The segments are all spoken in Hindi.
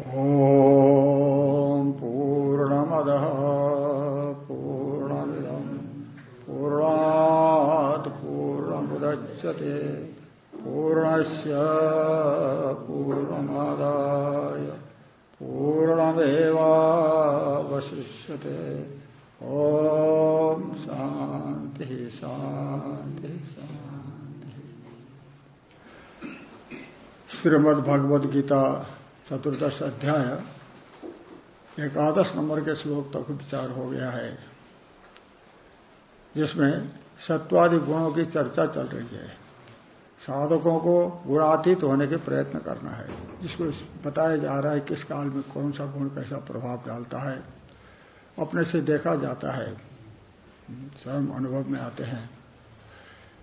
ॐ पूर्णमदः पूर्णमिदम् पूर्णात् पूर्णमुदच्यते। पूर्णस्य पूर्णमादाय पूर्णमेवावशिष्यते। ॐ शान्तिः शान्तिः शान्तिः। श्रीमद्भगवद्गीता चतुर्दश अध्याय, एकादश नंबर के श्लोक तक विचार हो गया है, जिसमें सत्वादि गुणों की चर्चा चल रही है। साधकों को गुणातीत होने के प्रयत्न करना है, जिसको बताया जा रहा है किस काल में कौन सा गुण कैसा प्रभाव डालता है। अपने से देखा जाता है। स्वयं अनुभव में आते हैं।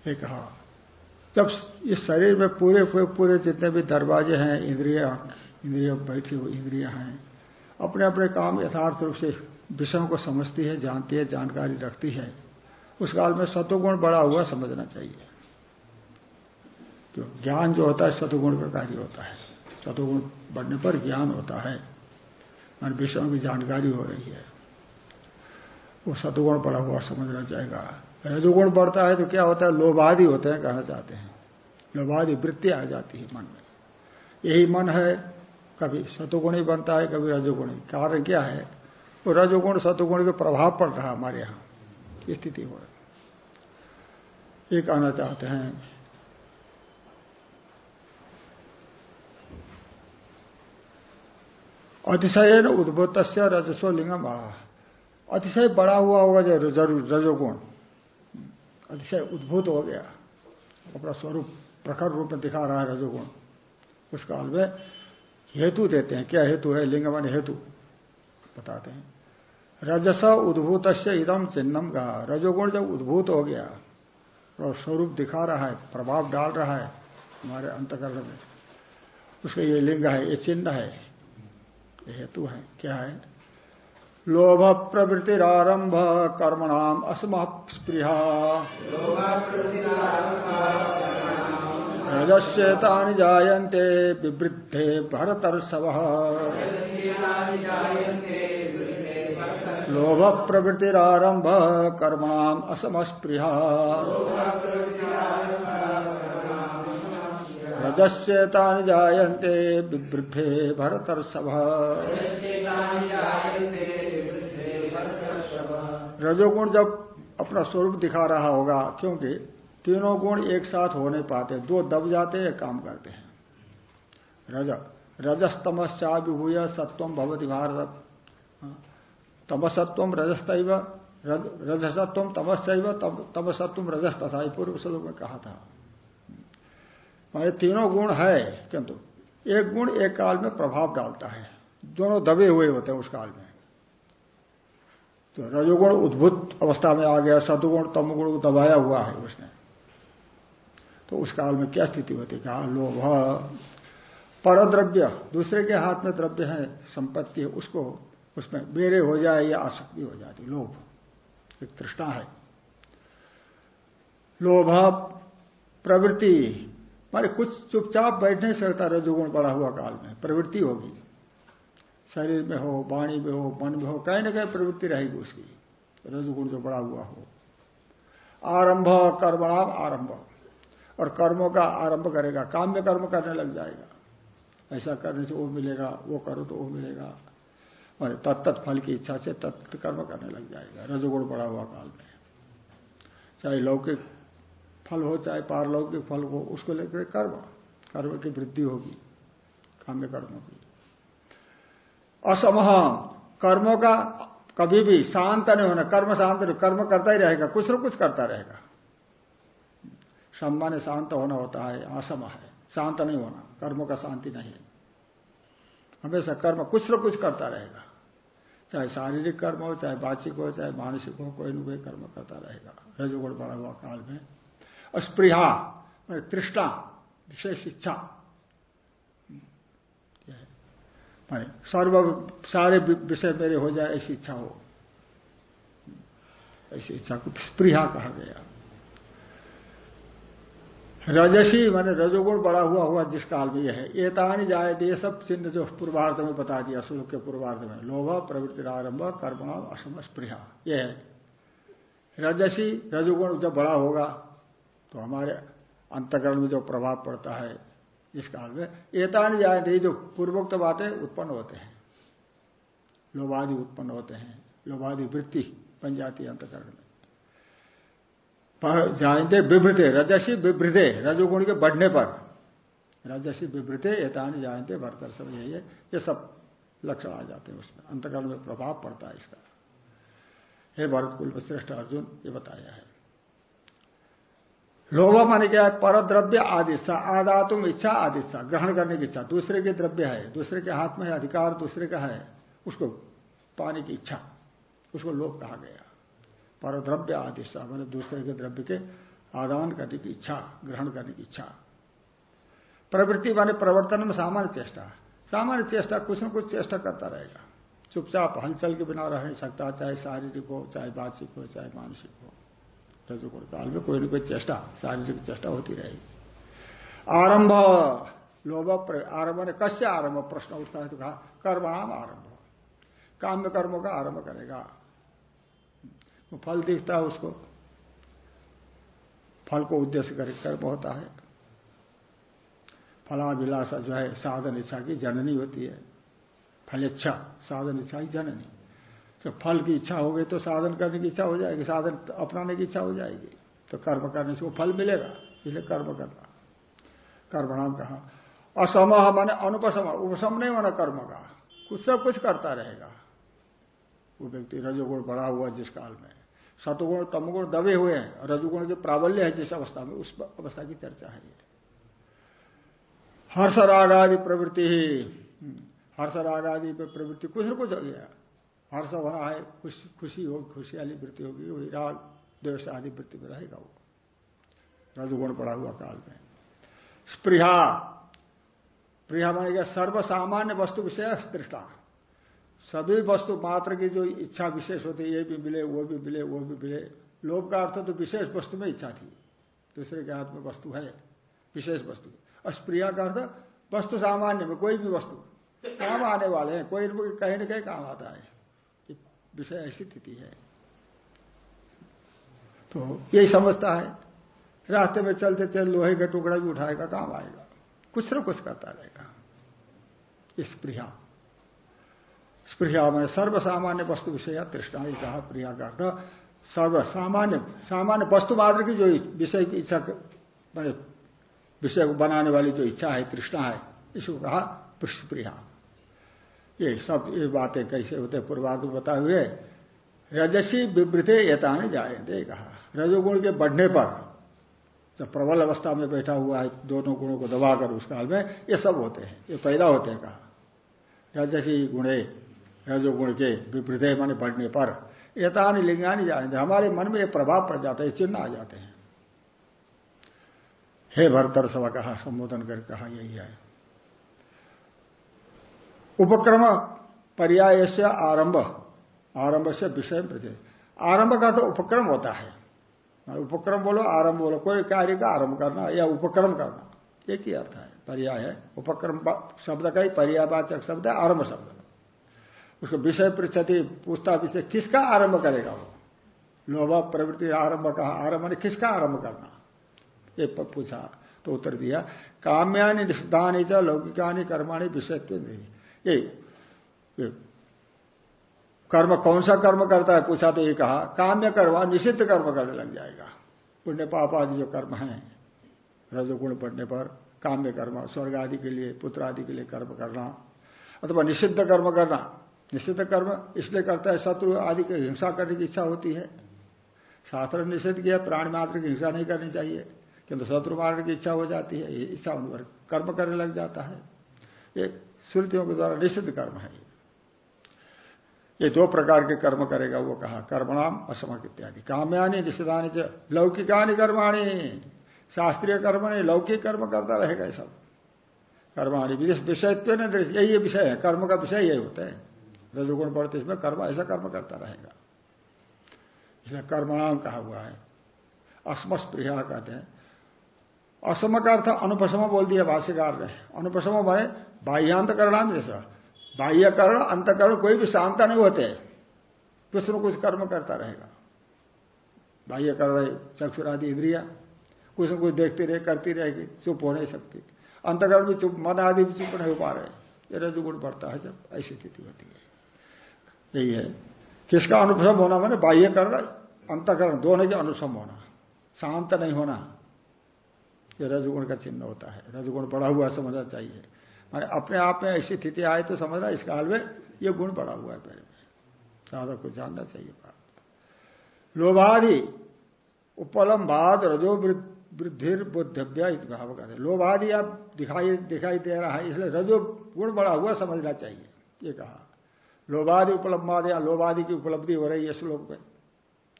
ये कहा जब इस शरीर में पूरे पूरे पूरे जितने भी दरवाजे हैं, इंद्रिया इंद्रिया बैठी हुई, इंद्रिया हैं, अपने अपने काम यथार्थ रूप से विषयों को समझती है, जानती है, जानकारी रखती है, उस काल में सतुगुण बड़ा हुआ समझना चाहिए। तो ज्ञान जो होता है सतुगुण का कार्य होता है। सतुगुण बढ़ने पर ज्ञान होता है मान विषयों की जानकारी हो रही है। वो सतुगुण बढ़ा हुआ समझना चाहेगा रजोगुण बढ़ता है तो क्या होता है? लोभादि होते हैं कहना चाहते हैं। लोभादि वृत्ति आ जाती है मन में। यही मन है, कभी सतुगुण ही बनता है, कभी रजोगुण कारण क्या है? वो रजोगुण, सतुगुण के प्रभाव पड़ रहा हमारे यहाँ। स्थिति हो ये कहना चाहते हैं। अतिशय उद्भूत रजस्व लिंगम अतिशय बड़ा हुआ होगा जो रजोगुण। अतिशय उद्भूत हो गया। अपना स्वरूप, प्रखर रूप में दिखा रहा है रजोगुण। उस काल में हेतु देते हैं। क्या हेतु है? लिंग मन हेतु। बताते हैं। रजस उद्भूत इदम चिन्हम का रजोगुण जब उद्भूत हो गया और स्वरूप दिखा रहा है, प्रभाव डाल रहा है हमारे अंतकरण में, उसका ये लिंग है, ये चिन्ह है, ये हेतु है। क्या है? लोभ प्रवृत्तिरंभ कर्मणाम असम स्पृहा रजस्येता जायन्ते विवृद्धे भरतर्षव। लोभ प्रवृत्तिरंभ कर्मणाम असम स्पृहा रजस्येता जायन्ते विवृद्धे भरतर्षभ रजोगुण जब अपना स्वरूप दिखा रहा होगा, क्योंकि तीनों गुण एक साथ हो नहीं पाते, दो दब जाते हैं काम करते हैं। रज रजस्तमस्या विभूय सत्वम भवती भारत। तमसत्व रजस्तव रजसत्व तमस्व तमसत्व रजस तथा पूर्व श्लोक में कहा था। मैं तीनों गुण है, किंतु एक गुण एक काल में प्रभाव डालता है। दोनों दबे हुए होते हैं उस काल में। तो रजोगुण उद्भुत अवस्था में आ गया सतुगुण तमगुण को दबाया हुआ है उसने। तो उस काल में क्या स्थिति होती? है कहा, लोभ। पर द्रव्य दूसरे के हाथ में द्रव्य है, संपत्ति उसको उसमें मेरे हो जाए या आसक्ति हो जाती। लोभ, एक तृष्णा है। लोभ, प्रवृत्ति, मारे कुछ चुपचाप बैठ नहीं सकता रजोगुण बढ़ा हुआ काल में, प्रवृत्ति होगी। शरीर में हो, वाणी में हो, मन में हो, कहीं ना कहीं प्रवृत्ति रहेगी उसकी। रजगुण जो बड़ा हुआ हो। आरंभ कर्मणाम आरंभ। और कर्मों का आरंभ करेगा काम में कर्म करने लग जाएगा। ऐसा करने से वो मिलेगा, वो करो तो वो मिलेगा। और तत्त फल की इच्छा से तत्त कर्म करने लग जाएगा। रजगुण बड़ा हुआ काल में। चाहे लौकिक फल हो, चाहे पारलौकिक फल हो, उसको लेकर कर्म कर्म की वृद्धि होगी, काम्य कर्मों की असमह। कर्मों का कभी भी शांत नहीं होना। कर्म शांत नहीं, कर्म करता ही रहेगा, कुछ न कुछ करता रहेगा। सम्मान शांत होना होता है असम है, शांत नहीं होना, कर्मों का शांति नहीं है। हमेशा कर्म कुछ न कुछ करता रहेगा। चाहे शारीरिक कर्म हो, चाहे बाचिक हो, चाहे मानसिक हो, कोई न कोई कर्म करता रहेगा। रजोगुण बड़ा हुआ काल में। अस्पृहा तृष्णा, विशेष इच्छा सर्व सारे विषय मेरे हो जाए, ऐसी इच्छा हो। ऐसी इच्छा को स्प्रिया कहा गया। रजसी माने रजोगुण बड़ा हुआ हुआ जिस काल में यह है। एतानी जाए ये सब चिन्ह जो पूर्वार्ध में बता दिया श्लोक के पूर्वार्ध में। लोभ, प्रवृत्ति आरंभ कर्मणा असम स्प्रिया यह है। रजसी रजोगुण जब बड़ा होगा तो हमारे अंतकरण में जो प्रभाव पड़ता है जिस काल में एतानी जाए जो पूर्वोक्त बातें उत्पन्न होते हैं, लोभादि उत्पन्न होते हैं, लोभादि वृत्ति बन जाती है अंतकरण में। जायते विभृते रजसी विभृते रजोगुण के बढ़ने पर, रजसी विभृते एतानी जायते भरकर सब यही है, ये सब लक्षण आ जाते हैं उसमें। अंतकाल में प्रभाव पड़ता है इसका। हे भरत कुल श्रेष्ठ अर्जुन, ये बताया है। लोभ माने क्या है पर द्रव्य आदिशा, आदातुम इच्छा आदिशा, ग्रहण करने की इच्छा। दूसरे के द्रव्य है, दूसरे के हाथ में है अधिकार, दूसरे का है, उसको पाने की इच्छा, उसको लोभ कहा गया। पर द्रव्य आदिशा मैंने दूसरे के द्रव्य के आदान करने की इच्छा, ग्रहण करने की इच्छा। प्रवृत्ति माने प्रवर्तन में सामान्य चेष्टा। सामान्य चेष्टा कुछ न कुछ चेष्टा करता रहेगा। चुपचाप हलचल के बिना रह नहीं सकता चाहे शारीरिक हो, चाहे बातचीत हो, चाहे मानसिक हो। रजुगुण काल में कोई ना कोई चेष्टा, शारीरिक चेष्टा होती रहेगी। आरंभ, लोभ आरंभ ने कश्य आरंभ, प्रश्न उठता है तो कहा कर्माम आरंभ। काम्य कर्मों का आरंभ करेगा। फल दिखता है उसको। फल को उद्देश्य कर कर्म होता है। फलाभिलाषा जो है, साधन इच्छा की जननी होती है। फल इच्छा, साधन इच्छा की जननी। तो फल की इच्छा हो गई तो साधन करने की इच्छा हो जाएगी, साधन अपनाने की इच्छा हो जाएगी। तो कर्म करने से वो फल मिलेगा, इसलिए कर्म करना। कर्म नाम कहा। असम माने अनुपसम, उपसम नहीं माना कर्म का। कुछ सब कुछ करता रहेगा। वो व्यक्ति रजोगुण बढ़ा हुआ जिस काल में। सतुगुण, तमगुण दबे हुए हैं। रजुगुण के प्राबल्य है जिस अवस्था में, उस अवस्था की चर्चा है ये। हर्ष राग आदि प्रवृत्ति ही। हर्ष राग आदि पर प्रवृत्ति कुछ न कुछ हो गया। हर्ष होना है खुश, खुशी होगी खुशी वाली वृत्ति होगी वही राग द्वेष आदि वृत्ति में रहेगा वो। रजुगुण पड़ा हुआ काल में। स्प्रिया प्रिया गया सर्वसामान्य वस्तु विषय दृष्टा। सभी वस्तु मात्र की जो इच्छा विशेष होती है ये भी मिले वो भी मिले वो भी मिले। लोभ का अर्थ तो विशेष वस्तु में इच्छा थी। दूसरे के हाथ में वस्तु है विशेष वस्तु। अस्प्रिया का अर्थ वस्तु सामान्य में कोई भी वस्तु काम आने वाले हैं कोई कहीं ना कहीं काम आता है। विषय ऐसी स्थिति है। तो यही समझता है। रास्ते में चलते चलते लोहे का टुकड़ा भी उठाएगा काम आएगा। कुछ न कुछ करता रहेगा। स्प्रिया। प्रिया स्प्रिया में सर्वसामान्य वस्तु विषय तृष्णा ही कहा प्रिया का सर्व सामान्य सामान्य वस्तु मात्र की जो विषय की इच्छा मैंने विषय को बनाने वाली जो इच्छा है तृष्णा है इसको कहा प्रिया ये सब ये बातें कैसे होते पूर्वार्थ बताए हुए रजसी विवृते यथानी जाए कहा। रजोगुण के बढ़ने पर जब प्रबल अवस्था में बैठा हुआ है, दोनों गुणों को दबाकर उस काल में ये सब होते हैं, ये पैदा होते हैं कहा। रजसी गुणे, रजोगुण के विपरीत माने बढ़ने पर एतानी लिंगानी जाएँगे हमारे मन में ये प्रभाव पड़ जाता है चिन्ह आ जाते हैं। हे भरतर सभा कहा, संबोधन कर कहा, यही है। उपक्रम पर्याय से आरंभ। आरंभ से विषय प्रति। आरंभ का तो उपक्रम होता है। उपक्रम बोलो, आरंभ बोलो, कोई कार्य का आरंभ करना या उपक्रम करना, एक ही अर्थ है। पर्याय है। उपक्रम शब्द का ही पर्यावाचक शब्द है, आरंभ शब्द। उसको विषय पृछति पूछता विषय किसका आरंभ करेगा वो? लोभा प्रवृत्ति आरंभ कहा, आरंभ ने किसका आरंभ करना? ये पूछा तो उत्तर दिया, काम्यानि निषिद्धानी च लौकिकानी कर्माणी विषयत्व नहीं ये कर्म कौन सा कर्म करता है? पूछा तो ये कहा, काम्य कर्म, निषिद्ध कर्म करने लग जाएगा। पुण्य पाप आदि जो कर्म है, रजोगुण पढ़ने पर काम्य कर्म, स्वर्ग आदि के लिए, पुत्र आदि के लिए कर्म करना, अथवा निषिद्ध कर्म करना। निषिद्ध कर्म इसलिए करता है, शत्रु आदि की हिंसा करने की इच्छा होती है। शास्त्र निषेध किया, प्राण मात्र की हिंसा नहीं करनी चाहिए, किंतु शत्रु मारने की इच्छा हो जाती है, ये इच्छा उन पर कर्म करने लग जाता है। ये श्रुतियों के द्वारा निषिद्ध कर्म है ये। दो प्रकार के कर्म करेगा, वो कहा, कर्मणाम, असमक इत्यादि। काम्यानि निषिधानी लौकिकानि कर्माणी। शास्त्रीय कर्म नहीं, लौकिक कर्म करता रहेगा ये सब। कर्माणी विषयत्व ने यही विषय है, कर्म का विषय यही होता है। रजोगुण बढ़ते इसमें कर्म, ऐसा कर्म करता रहेगा। इसलिए कर्मणाम कहा हुआ है। अस्मस कहते हैं। असम का अर्थ अनुपसम बोल दिया भाष्यकार ने। अनुपसम माने बाह्यांत करणाम जैसा। बाह्यकरण, अंतकरण कोई भी शांत नहीं होते। कुछ न कुछ कर्म करता रहेगा। बाह्यकरण चक्षुरादि इंद्रिया। कुछ न कुछ देखती रहे, करती रहेगी, चुप हो नहीं सकती। अंतकरण भी चुप, मन आदि भी चुप नहीं हो पा रहे। ये रजुगुण बढ़ता है जब ऐसी स्थिति होती है। यही है। किसका अनुपम होना मैंने बाह्यकरण, अंतकरण, दोनों के अनुसम होना। शांत नहीं होना। ये रजगुण का चिन्ह होता है। रजगुण बढ़ा हुआ समझना चाहिए। माने अपने आप में ऐसी स्थिति आए तो समझना इस काल में ये गुण बढ़ा हुआ है मेरे में साधक को जानना चाहिए बात। लोभादि उपलम्बाद रजो वृद्धि बुद्धव्या भाव कहते लोभादि आप दिखाई दिखाई दे रहा है इसलिए रजो गुण बढ़ा हुआ समझना चाहिए। ये कहा। लोभादि उपलब्ध या लोभादि की उपलब्धि हो रही है श्लोक में।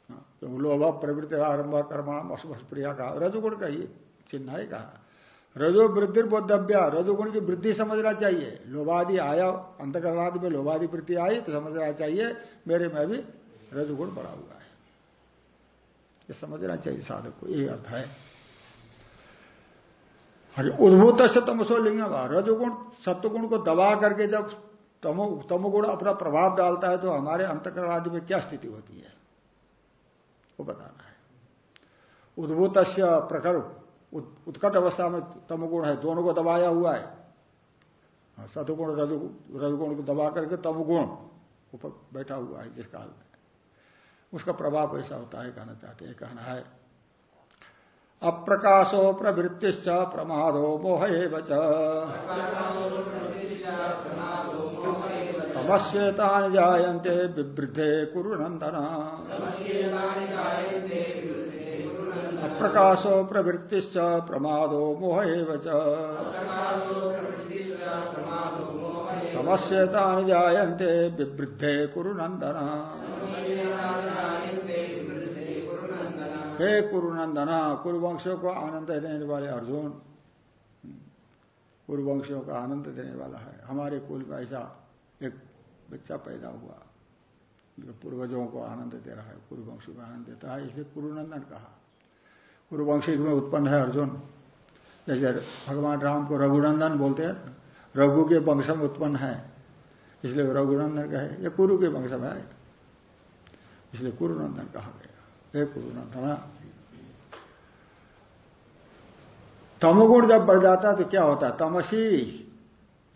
हाँ, लोभ प्रवृत्ति आरंभ कर्माण अशुभ प्रिया कहा। रजोगुण का ही चिन्ह है कहा। रजो वृद्धि बोधव्या रजोगुण की वृद्धि समझना चाहिए। लोभादि आया, अंतकरणादि में लोभादि वृद्धि आई तो समझना चाहिए, मेरे में भी रजोगुण बढ़ा हुआ है। ये समझना चाहिए साधक को, यही अर्थ है। अरे उद्भूत से तमसो लिंग रजोगुण, सत्वगुण को दबा करके जब तमोगुण अपना प्रभाव डालता है तो हमारे अंतकरण आदि में क्या स्थिति होती है? वो बताना है। उद्भूत प्रखर उत्कट अवस्था में तमगुण है दोनों को दबाया हुआ है। हाँ, सतुगुण रजगुण को दबा करके तमगुण ऊपर बैठा हुआ है जिस काल में उसका प्रभाव ऐसा होता है कहना चाहते हैं कहना है। अप्रकाशो प्रवृत्तिश्च प्रमादो मोह तमस्येता जायते विवृद्धे कुरु नंदन अप्रकाशो प्रवृत्ति प्रमादो मोह तमस्येता जायते विवृद्धे कुरु नंदन हे कुरुनंदना कुरुवंशों को आनंद देने वाले अर्जुन कुरुवंशियों का आनंद देने वाला है। हमारे कुल में ऐसा एक बच्चा पैदा हुआ पूर्वजों को आनंद दे रहा है, कुरुवंशों को आनंद देता है, इसे कुरुनंदन कहा। कुरुवंशी में उत्पन्न है अर्जुन। जैसे भगवान राम को रघुनंदन बोलते हैं, रघु के वंश में उत्पन्न है। इसलिए रघुनंदन कहे, ये कुरु के वंश में है। इसलिए कुरुनंदन कहा गया। हे पूर्णतमा तमोगुण जब बढ़ जाता है तो क्या होता है? तमसी।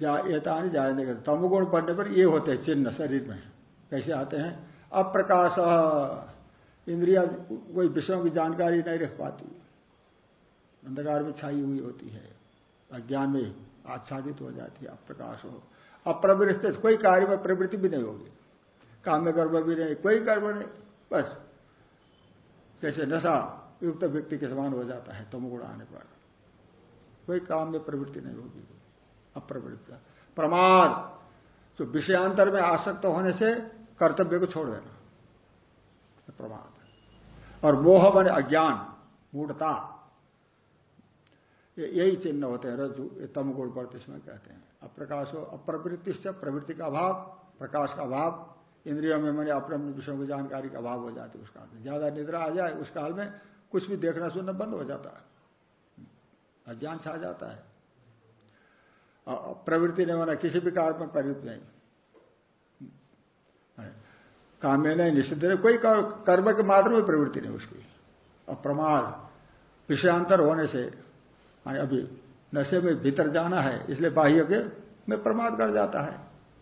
जा एता नहीं जाए तमोगुण बढ़ने पर ये होते हैं चिन्ह शरीर में। कैसे आते हैं? अप्रकाश। इंद्रिया कोई विषयों की जानकारी नहीं रख पाती। अंधकार में छाई हुई होती है। अज्ञान में आच्छादित हो जाती है, अप्रकाश हो। अप्रवृत्त कोई कार्य में प्रवृत्ति भी नहीं होगी। काम में गर्व भी नहीं, कोई गर्व नहीं, बस। जैसे नशा युक्त व्यक्ति के समान हो जाता है तमगुण आने पर। कोई काम में प्रवृत्ति नहीं होगी, अप्रवृत्ति। प्रमाद, जो विषयांतर में आसक्त होने से कर्तव्य को छोड़ देना। प्रमाद। और मोह बने अज्ञान, मूढ़ता। यही चिन्ह होते हैं रजु तमगुण पर इसमें कहते हैं। अप्रकाश हो अप्रवृत्ति से प्रवृत्ति का अभाव, प्रकाश का अभाव, इंद्रियों में मैंने अपने अपने विषयों की जानकारी का अभाव हो जाती है उस काल में। ज़्यादा निद्रा आ जाए उस काल में, कुछ भी देखना सुनना बंद हो जाता है। अज्ञान छा जाता है। प्रवृत्ति नहीं होना किसी भी कार्य में प्रवृत्त नहीं। काम में नहीं, निश्चित नहीं कोई कर्म के मात्र में प्रवृत्ति नहीं उसकी। अप्रमाद विषयांतर होने से अभी नशे में भीतर जाना है, इसलिए बाह्य के में प्रमाद कर जाता है।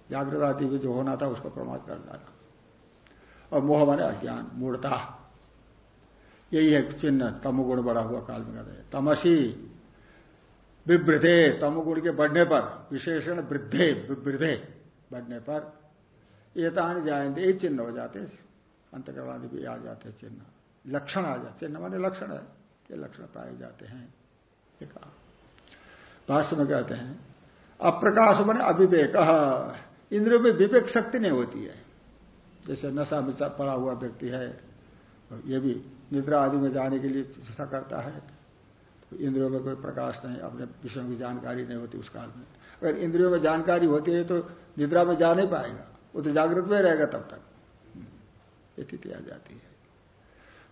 जागृत आदि में जो होना था उसको प्रमाद कर डाला और मोह माने अज्ञान मूर्ता यही है चिन्ह, तमुगुण बढ़ा हुआ काल में कहते तमसी विवृधे तमुगुण के बढ़ने पर, विशेषण वृद्धे विवृधे बढ़ने पर ये तान जाएँगे, ये चिन्ह हो जाते अंतकरवादी भी आ जाते चिन्ह। लक्षण आ जाते चिन्ह माने लक्षण है ये लक्षण पाए जाते हैं। भाष्य में कहते हैं, अप्रकाश बने अविवेक। इंद्रियों में विवेक शक्ति नहीं होती है। जैसे नशा में पड़ा हुआ व्यक्ति है ये भी निद्रा आदि में जाने के लिए चेष्टा करता है तो इंद्रियों में कोई प्रकाश नहीं, अपने विषयों की जानकारी नहीं होती उस काल में। अगर इंद्रियों में जानकारी होती है तो निद्रा में जा नहीं पाएगा। वो तो जागृत में रहेगा तब तक। स्थिति आ जाती है।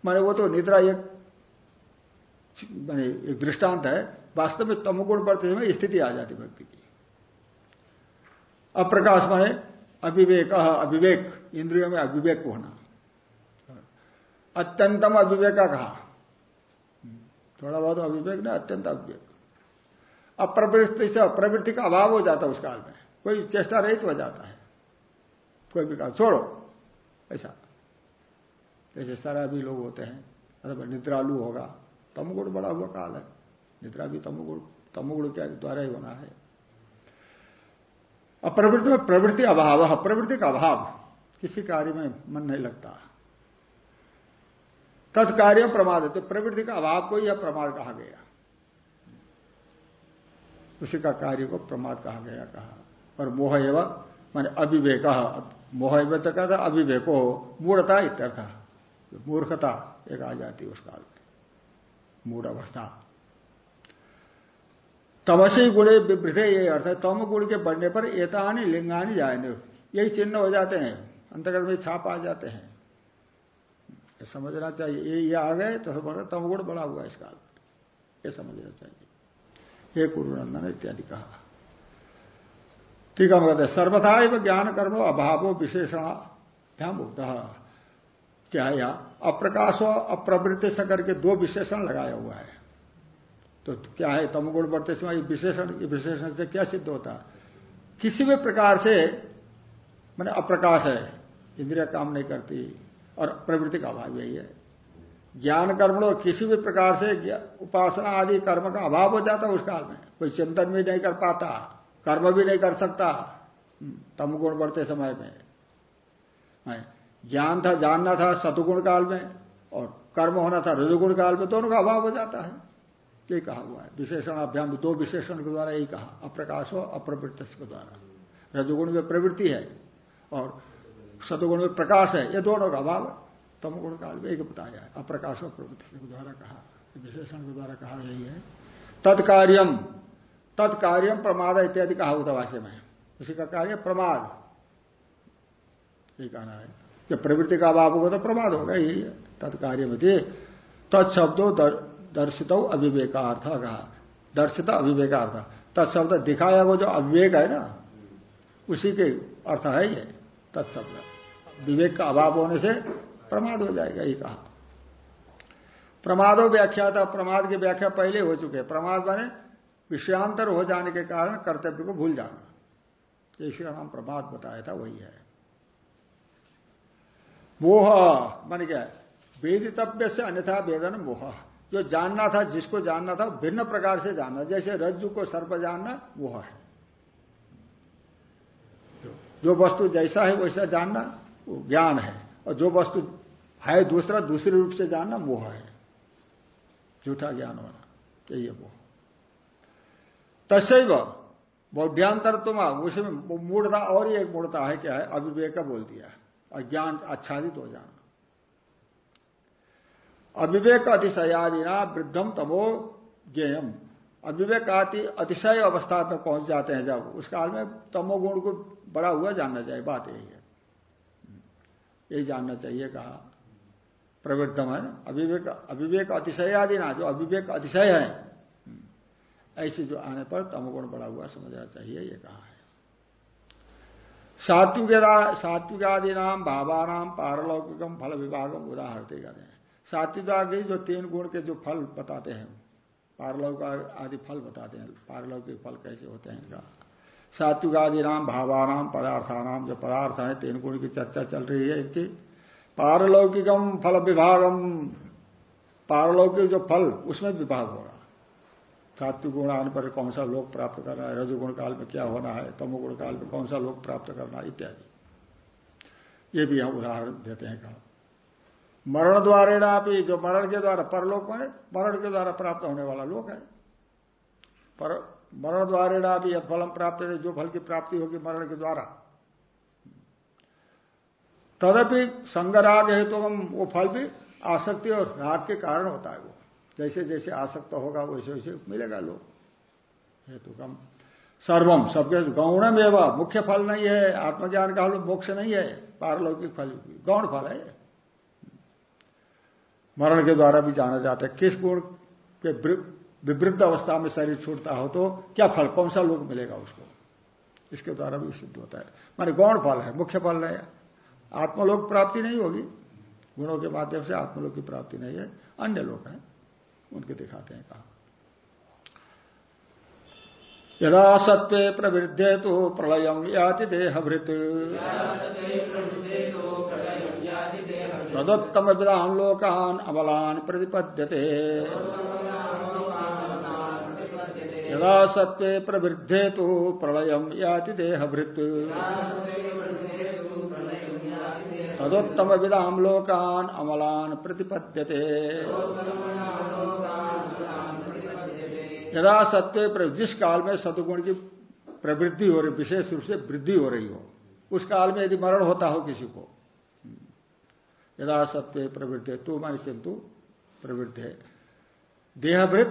माने वो तो निद्रा एक, मैंने एक दृष्टांत है, वास्तव में तमगुण बढ़ते समय स्थिति आ जाती व्यक्ति की। अप्रकाश माने अविवेक अविवेक, इंद्रियों में अविवेक होना। अत्यंतम अविवेका कहा। थोड़ा बहुत अविवेक ना, अत्यंत अविवेक। अप्रवृत्ति से अप्रवृत्ति का अभाव हो जाता है उस काल में। कोई चेष्टा रहित हो जाता है। कोई भी काम, छोड़ो। ऐसा। जैसे शराबी लोग होते हैं अथवा निद्रालु होगा, तमगुण बड़ा हुआ काल है। निद्रा भी तमगुण तमगुण के द्वारा ही होना है। अप्रवृत्ति में प्रवृत्ति अभाव प्रवृत्ति का अभाव, किसी कार्य में मन नहीं लगता। तत्कार्य प्रमाद है तो प्रवृत्ति का अभाव को यह प्रमाद कहा गया। उसी का कार्य को प्रमाद कहा गया, कहा। और मोह एवं, मान अविवेक मोह एवं था अभिवेको मूढ़ता इत्यर्थ। मूर्खता एक आ जाती उस काल में। मूढ़ अवस्था। तमसी गुणे विभृते ये अर्थ है, तम गुण के बढ़ने पर एतानी लिंगानी जाए यही चिन्ह हो जाते हैं अंतर्गत में छाप आ जाते हैं। समझना चाहिए। ये ये आ गए तो तमगुण बड़ा हुआ इस काल में। ये समझना चाहिए। हे कुरुनंदन इत्यादि कहा। ठीक है कहते सर्वथा एवं ज्ञान कर्मो अभावो विशेषण। ध्यान मुक्त क्या है यहाँ? अप्रकाशो, अप्रवृत्ति से करके दो विशेषण लगाया हुआ है। तो क्या है, तमगुण बढ़ते समय विशेषण विशेषण से क्या सिद्ध होता किसी भी प्रकार से, मैंने अप्रकाश है, इंद्रिया काम नहीं करती, और प्रवृत्ति का अभाव यही है। ज्ञान कर्म किसी भी प्रकार से उपासना आदि कर्म का अभाव हो जाता है उस काल में। कोई चिंतन भी नहीं कर पाता। कर्म भी नहीं कर सकता। हम्म, तम गुण बढ़ते समय में। ज्ञान था जानना था सतुगुण काल में और कर्म होना था रजुगुण काल में दोनों का अभाव हो जाता है। ये कहा हुआ है। विशेषण अभ्याम दो विशेषण के द्वारा यही कहा। अप्रकाश हो अप्रवृत्त के द्वारा। रजुगुण में प्रवृत्ति है और सतुगुण में प्रकाश है ये दोनों का अभाव तमगुण काल में एक बताया है। अप्रकाश प्रवृत्ति के द्वारा कहा। विशेषण के द्वारा कहा यही है। तत्कार्यम तत्कार्यम प्रमाद इत्यादि कहा भाष्य में। उसी का कार्य प्रमाद। ये कहना है जब प्रवृत्ति का अभाव होगा तो प्रमाद होगा, यही तत्कार्य में तत्शब्दों दर्शित अविवेकार्थ कहा। दर्शित अविवेकार्थ। तत्शब्द दिखाया वो जो अविवेक है ना, उसी के अर्थ है ये तत्शब्द। विवेक का अभाव होने से प्रमाद हो जाएगा ये कहा। प्रमादो व्याख्या था, प्रमाद की व्याख्या पहले हो चुके प्रमाद बने विषयांतर हो जाने के कारण कर्तव्य को भूल जाना। ये श्री नाम प्रमाद बताया था, वही है। मोह, मान क्या? वेदितव्य से अन्यथा वेदन मोह। जो जानना था, जिसको जानना था, भिन्न प्रकार से जानना। जैसे रज्जु को सर्प जानना, मोह है। जो वस्तु जैसा है, वैसा जानना, वो ज्ञान है। और जो वस्तु है दूसरा, दूसरे रूप से जानना, मोह है। झूठा ज्ञान होना, यही है मोह। तस्व बौद्ध्यांतर तुम उसमें मूढ़ता और ही एक मूढ़ता है, क्या है? अविवेक बोल दिया अज्ञान आच्छादित हो जाना। अविवेक अतिशयादिना वृद्धम तमो ज्ञेयम। अविवेक आती अतिशय अवस्था में पहुँच जाते हैं जब। उस काल में तमोगुण को बड़ा हुआ जानना चाहिए। बात यही है। यही जानना चाहिए, कहा। प्रवृत्तम है अविवेक अविवेक अतिशय आदि ना जो अविवेक अतिशय है ऐसे जो आने पर तमोगुण बड़ा हुआ समझना चाहिए, ये कहा है। सात्विक सात्विक आदि नाम भावानाम, पारलौकिकम, फल विभागम, उदाहरते कहते हैं। सात्विक आदि जो तीन गुण के जो फल बताते हैं पारलौक आदि फल बताते हैं, पारलौकिक फल कैसे होते हैं इनका? सात्विक आदि नाम भावानाम, पदार्थानाम, जो पदार्थ है, तीन गुण की चर्चा चल रही है इनकी। पारलौकिकम, फल विभागम, पारलौकिक जो फल, उसमें विभाग होगा। सात्विक गुण आने पर कौन सा लोक प्राप्त करना है? रजुगुण काल में क्या होना है? तमोगुण काल में कौन सा लोक प्राप्त करना है? इत्यादि। ये भी हम उदाहरण देते हैं कहा। मरण द्वारा भी जो मरण के द्वारा परलोक माने मरण के द्वारा प्राप्त होने वाला लोक है। पर मरण द्वारा भी फलम प्राप्त है, जो फल की प्राप्ति होगी मरण के द्वारा। तदपि संगराग हेतु तो हम वो फल भी आसक्ति और राग के कारण होता है वो। जैसे जैसे आसक्त होगा वैसे वैसे मिलेगा लोग। हेतु कम। सर्वम, सबके गौणम एवं मुख्य फल नहीं है, आत्मज्ञान का मोक्ष नहीं है, पारलौकिक फल गौण फल है मरण के द्वारा भी जाना जाता है। किस गुण के विवृद्ध अवस्था में शरीर छूटता हो तो क्या फल, कौन सा लोग मिलेगा उसको? इसके द्वारा भी सिद्ध होता है। माने गौण फल है, मुख्य फल है। आत्मलोक प्राप्ति नहीं होगी। गुणों के माध्यम से आत्मलोक की प्राप्ति नहीं है। अन्य लोग हैं। उनके दिखाते हैं कहा। यदा सत्य प्रवृद्धे तो प्रलय याति देहभृत। तदोत्तम विदान लोकान अमलान प्रतिपद्यते। यदा सत्य प्रवृद्धे तो प्रलय याति देहभृत। तदोत्तम विदाम लोकान अमलान प्रतिपद्यते। यदा सत्य जिस काल में सतुगुण की प्रवृत्ति हो रही, विशेष रूप से वृद्धि हो रही हो, उस काल में यदि मरण होता हो किसी को, यदा सत्य प्रवृत्ति तू मान किंतु प्रवृत्ति है। देहभृत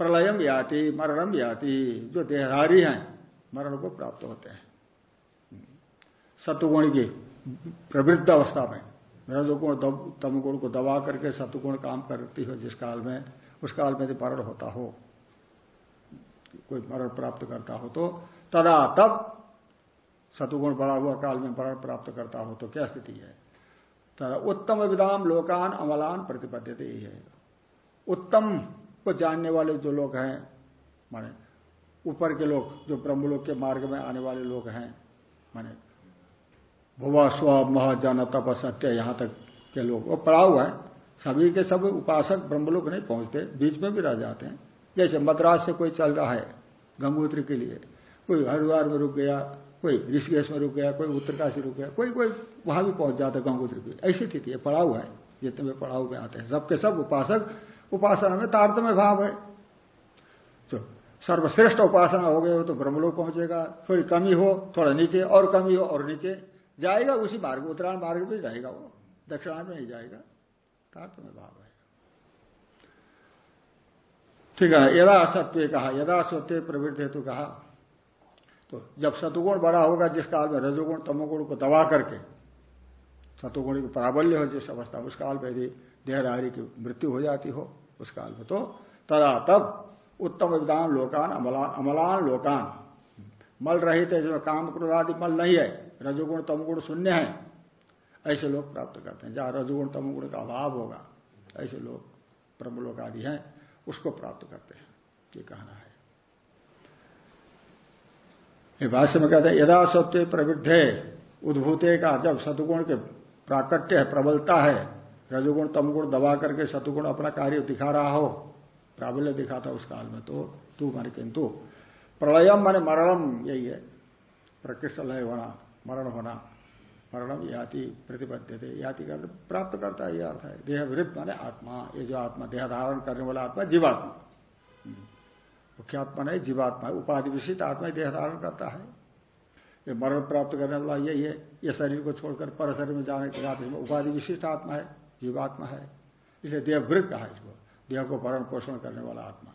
प्रलयम याति मरणम याति, जो देहधारी हैं, मरण को प्राप्त होते हैं। सतुगुण की प्रवृद्ध अवस्था में। रजोगुण तमगुण को दबा करके सतुगुण काम करती हो, जिस काल में, उस काल में यदि मरण होता हो, कोई मरण प्राप्त करता हो तो तदा तब सतुगुण बढ़ा हुआ काल में मरण प्राप्त करता हो तो क्या स्थिति है? तदा उत्तम विदाम लोकान अमलान प्रतिपद्यते ही है। उत्तम को जानने वाले जो लोग हैं, माने ऊपर के लोग, जो ब्रह्मलोक के मार्ग में आने वाले लोग हैं, माने भुवा स्व मह जन तप सत्य यहाँ तक के लोग। वो पड़ा हुआ है। सभी के सब उपासक ब्रह्मलोक नहीं पहुँचते। बीच में भी रह जाते हैं। जैसे मद्रास से कोई चल रहा है गंगोत्री के लिए, कोई हरिद्वार में रुक गया, कोई ऋषिकेश में रुक गया, कोई उत्तरकाशी रुक गया, कोई कोई वहाँ भी पहुँच जाता है गंगोत्री की ऐसी स्थिति है। पड़ा हुआ है। जितने में पड़ाव में आते हैं। सबके सब उपासक, उपासना में तारतम्य भाव है। तो सर्वश्रेष्ठ उपासना हो गए हो तो ब्रह्मलोक पहुंचेगा। थोड़ी कमी हो, थोड़ा नीचे, और कमी हो, और नीचे। जाएगा उसी मार्ग, उत्तरायण मार्ग में जाएगा वो, दक्षिणायन में नहीं जाएगा, तारतम्य भाव है ठीक है, यदा सत्य कहा, यदा सत्य प्रवृत्ति हेतु कहा तो जब सतुगुण बड़ा होगा, जिस काल में रजोगुण, तमोगुण को दबा करके, सतुगुण की प्राबल्य हो, जिस अवस्था, उस काल में यदि देहधारी की मृत्यु हो जाती हो, उस काल में तो तदा तब उत्तम विधान लोकान अमलान अमलान लोकान। मल रहित है, जिसमें काम क्रोध आदि मल नहीं है। रजोगुण तमगुण शून्य है, ऐसे लोग प्राप्त करते हैं। जहाँ रजोगुण तमगुण का अभाव होगा, ऐसे लोग ब्रह्मलोक आदि हैं, उसको प्राप्त करते हैं। ये कहना है। भाष्य में कहते हैं, यदा सत्य प्रवृद्धे, उद्भूते का जब सतुगुण के प्राकट्य है, प्रबलता है, रजुगुण तमगुण दबा करके सतुगुण अपना कार्य दिखा रहा हो, प्राबल्य दिखाता उस काल में तो तू माने किंतु, प्रलयम माने मरणम, यही है, प्रकृष्ट लय होना। मरण होना, मरणम याति प्रतिबद्ध थे याति कर प्राप्त करता है, यह अर्थ है। देह विरुद्ध माने आत्मा। ये जो आत्मा, देह धारण करने वाला आत्मा, जीवात्मा। हम्म। मुख्यात्मा नहीं, जीवात्मा है। उपाधि विशिष्ट आत्मा देह धारण करता है। ये मरण प्राप्त करने वाला यही है। ये शरीर को छोड़कर पर शरीर में जाने के बाद इसमें उपाधि विशिष्ट आत्मा है, जीवात्मा है। इसलिए देहवृत कहा इसको। देह को भरण पोषण करने वाला आत्मा।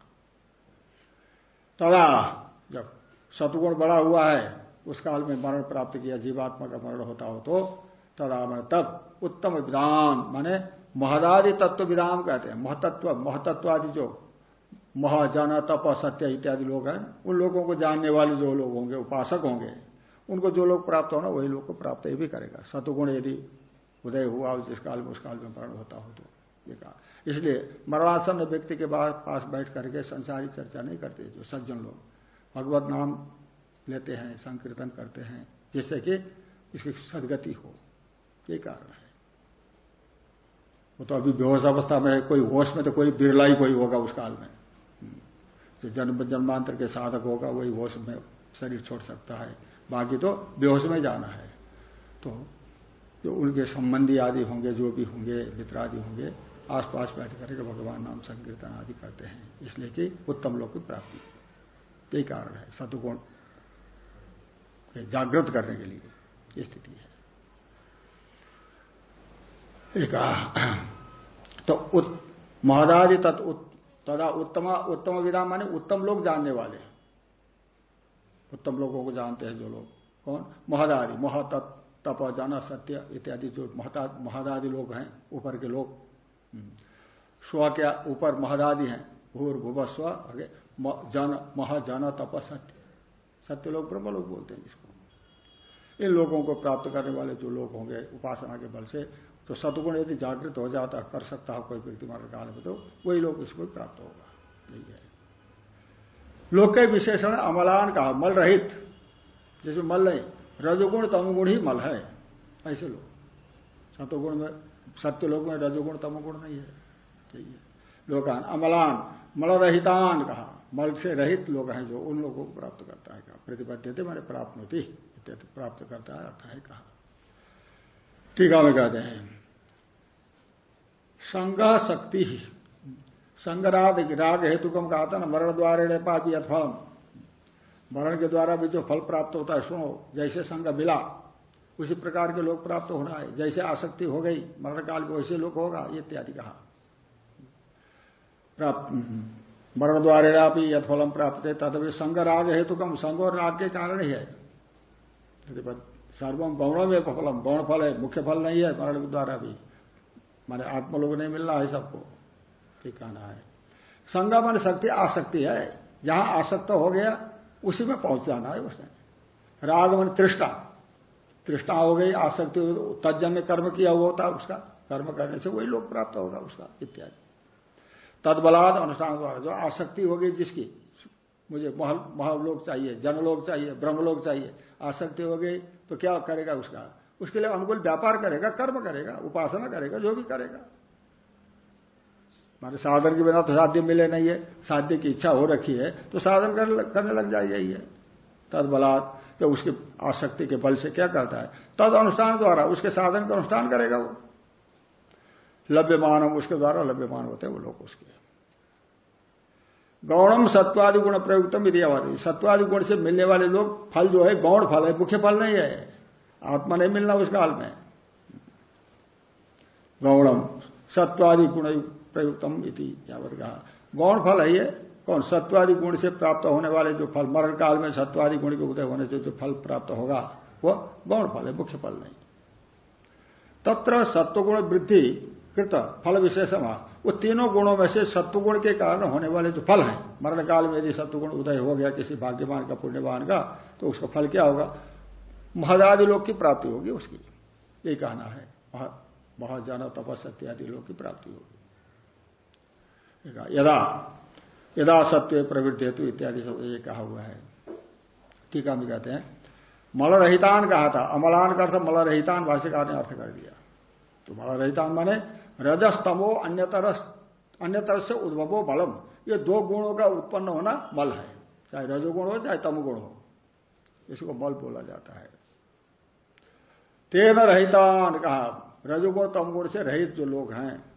तदा जब सतुगुण बड़ा हुआ है उस काल में मरण प्राप्त किया, जीवात्मा का मरण होता हो तो तदा मैं तब उत्तम विधान, माने महदादि तत्व विधान कहते हैं। महतत्व महतत्व आदि जो मह जन तप, सत्य इत्यादि लोग हैं, उन लोगों को जानने वाले जो लोग होंगे, उपासक होंगे, उनको जो लोग प्राप्त होना, वही लोग को प्राप्त भी करेगा। सतुगुण यदि उदय हुआ जिस काल में, उस काल में मरण होता हो तो ये कहा। इसलिए मरणासन व्यक्ति के पास बैठ करके संसारी चर्चा नहीं करते जो सज्जन लोग। भगवत नाम लेते हैं, संकीर्तन करते हैं, जिससे कि इसकी सदगति हो। ये कारण है। वो तो अभी बेहोश अवस्था में कोई होश में तो कोई बिरला ही कोई होगा उस काल में। जो जन्म, जन्मांतर के साधक होगा, वही होश में शरीर छोड़ सकता है। बाकी तो बेहोश में जाना है। तो जो उनके संबंधी आदि होंगे, जो भी होंगे मित्र आदि होंगे, आसपास बैठ करके भगवान नाम संकीर्तन आदि करते हैं। इसलिए कि उत्तम लोग की प्राप्ति। यही कारण है। सतुगुण जागृत करने के लिए ये स्थिति है। तो महदादि तदा उत्तम उत्तम विधा माने उत्तम लोग जानने वाले उत्तम लोगों को जानते हैं जो लोग। कौन? महदादि मह तप, जाना, सत्य इत्यादि जो महदादि लोग हैं, ऊपर के लोग। हम्म। स्व क्या? ऊपर महदादि हैं भूर भूवस्व आगे जन महाजन तप, सत्य। सत्य लोग ब्रह्म लोग बोलते हैं इसको इन लोगों को प्राप्त करने वाले जो लोग होंगे उपासना के बल से तो सतगुण यदि जागृत हो जाता कर सकता हो कोई व्यक्ति मरण काल में तो वही लोग उसको प्राप्त होगा। यही है। लोक के विशेषण अमलान कहा मल रहित, जैसे मल नहीं, रजोगुण तमगुण ही मल है, ऐसे लोग। सतोगुण में सत्य लोग में रजोगुण तमोगुण नहीं है। चाहिए लोकान अमलान, मल रहितान कहा। मल से रहित लोग हैं जो उन लोगों को प्राप्त करता है। कहा प्रतिपद्य थे मैंने प्राप्त होती प्राप्त करता है, अर्थ है कहा। टीका में कहते हैं। संग शक्ति संगराग राग हेतु कम कहा था ना, मरण द्वारे पापी अथफलम मरण के द्वारा भी जो फल प्राप्त होता है, सुनो, जैसे संग मिला, उसी प्रकार के लोग प्राप्त होना है। जैसे आसक्ति हो गई, मरण काल में वैसे लोग होगा इत्यादि कहा। प्राप्त मरण द्वारा भी यथफलम प्राप्त है तथापि संग राग हेतु कम संग और राग के कारण ही है। सर्वम गौण में फलम, गौण फल है, मुख्य फल नहीं है मरण द्वारा भी। माने आत्मलोग नहीं मिल रहा है सबको। ठीक कहना है। संग मन शक्ति, आसक्ति है। जहाँ आसक्त हो गया, उसी में पहुँच जाना है उसने। राग मन तृष्टा तृष्णा हो गई, आसक्ति तजन्य कर्म किया हुआ होता उसका। कर्म करने से वही लोग प्राप्त होगा उसका, इत्यादि। तदबलाद अनुष्ठान द्वारा जो आसक्ति होगी जिसकी, मुझे महल, महलोक चाहिए, जनलोक चाहिए, ब्रह्मलोक चाहिए, आसक्ति हो गई तो क्या करेगा उसका? उसके लिए अनुकूल व्यापार करेगा, कर्म करेगा, उपासना करेगा, जो भी करेगा। मारे साधन के बिना तो साध्य मिले नहीं है, साध्य की इच्छा हो रखी है तो साधन करने लग जाए यही है। तद बलात् तो उसकी आसक्ति के बल से क्या करता है? तद अनुष्ठान द्वारा उसके साधन का अनुष्ठान करेगा वो। लभ्यमान उसके द्वारा लभ्यमान होते हैं वो लोग उसके। गौणम सत्वादि गुण प्रयुक्तम विद्यावादी सत्वादि गुण से मिलने वाले लोग फल जो है, गौण फल है, मुख्य फल नहीं है। आत्मा नहीं मिलना उस काल में। गौणम सत्वादि गुण प्रयुक्तम इति यावत कहा। गौण फल है ये। कौन? सत्वादि गुण से प्राप्त होने वाले जो फल, मरण काल में सत्वादि गुण के उदय होने से जो फल प्राप्त होगा वह गौण फल है, मुख्य फल नहीं। तत्र सत्वगुण वृद्धि कृत फल विशेषम। वो तीनों गुणों में से सत्वगुण के कारण होने वाले जो फल हैं मरण काल में यदि सत्वगुण उदय हो गया किसी भाग्यवान का, पुण्यवान का तो उसका फल क्या होगा? महदादि लोग की प्राप्ति होगी उसकी। ये कहना है। महाजाना तपस्या इत्यादि लोग की प्राप्ति होगी। यदा यदा सत्य प्रवृत्ति हेतु इत्यादि सब ये कहा हुआ है। टीका में कहते हैं। मल रहितान कहा था। अमलान का अर्थ मल रहितान भाष्यकार ने अर्थ कर दिया। तो मल रहितान माने रजस्तमो अन्यतर अन्यतर से उद्भवो बलम। ये दो गुणों का उत्पन्न होना बल है। चाहे रजोगुण हो, चाहे तमगुण हो। इसको बल बोला जाता है। तेन रहितान कहा, रजोगुण तमगुण से रहित जो लोग हैं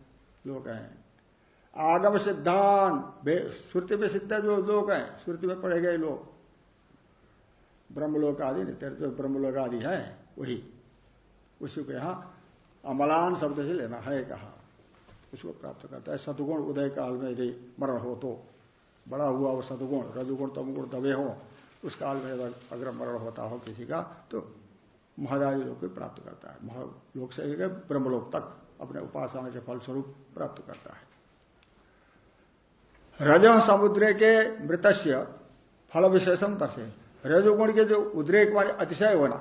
लोग हैं। आगम सिद्धांत श्रुति में सिद्ध जो लोग हैं, श्रुति में पढ़े गए लोग। ब्रह्मलोक आदि नहीं, तेरे जो ब्रह्मलोक आदि है, वही। उसी को यहाँ अमलान शब्द से लेना है कहा। उसको प्राप्त करता है। सदगुण उदय काल में यदि मरण हो तो बड़ा हुआ वो सदगुण, रजुगुण, तमगुण, दबे हो, उस काल में अगर मरण होता हो किसी का तो महाराज लोग को प्राप्त करता है। लोक से लेकर ब्रह्मलोक तक अपने उपासना के फलस्वरूप प्राप्त करता है। रज समुद्र के मृतस्य फल विशेषम तसे। रजोगुण के जो उद्रेक वाले अतिशय होना।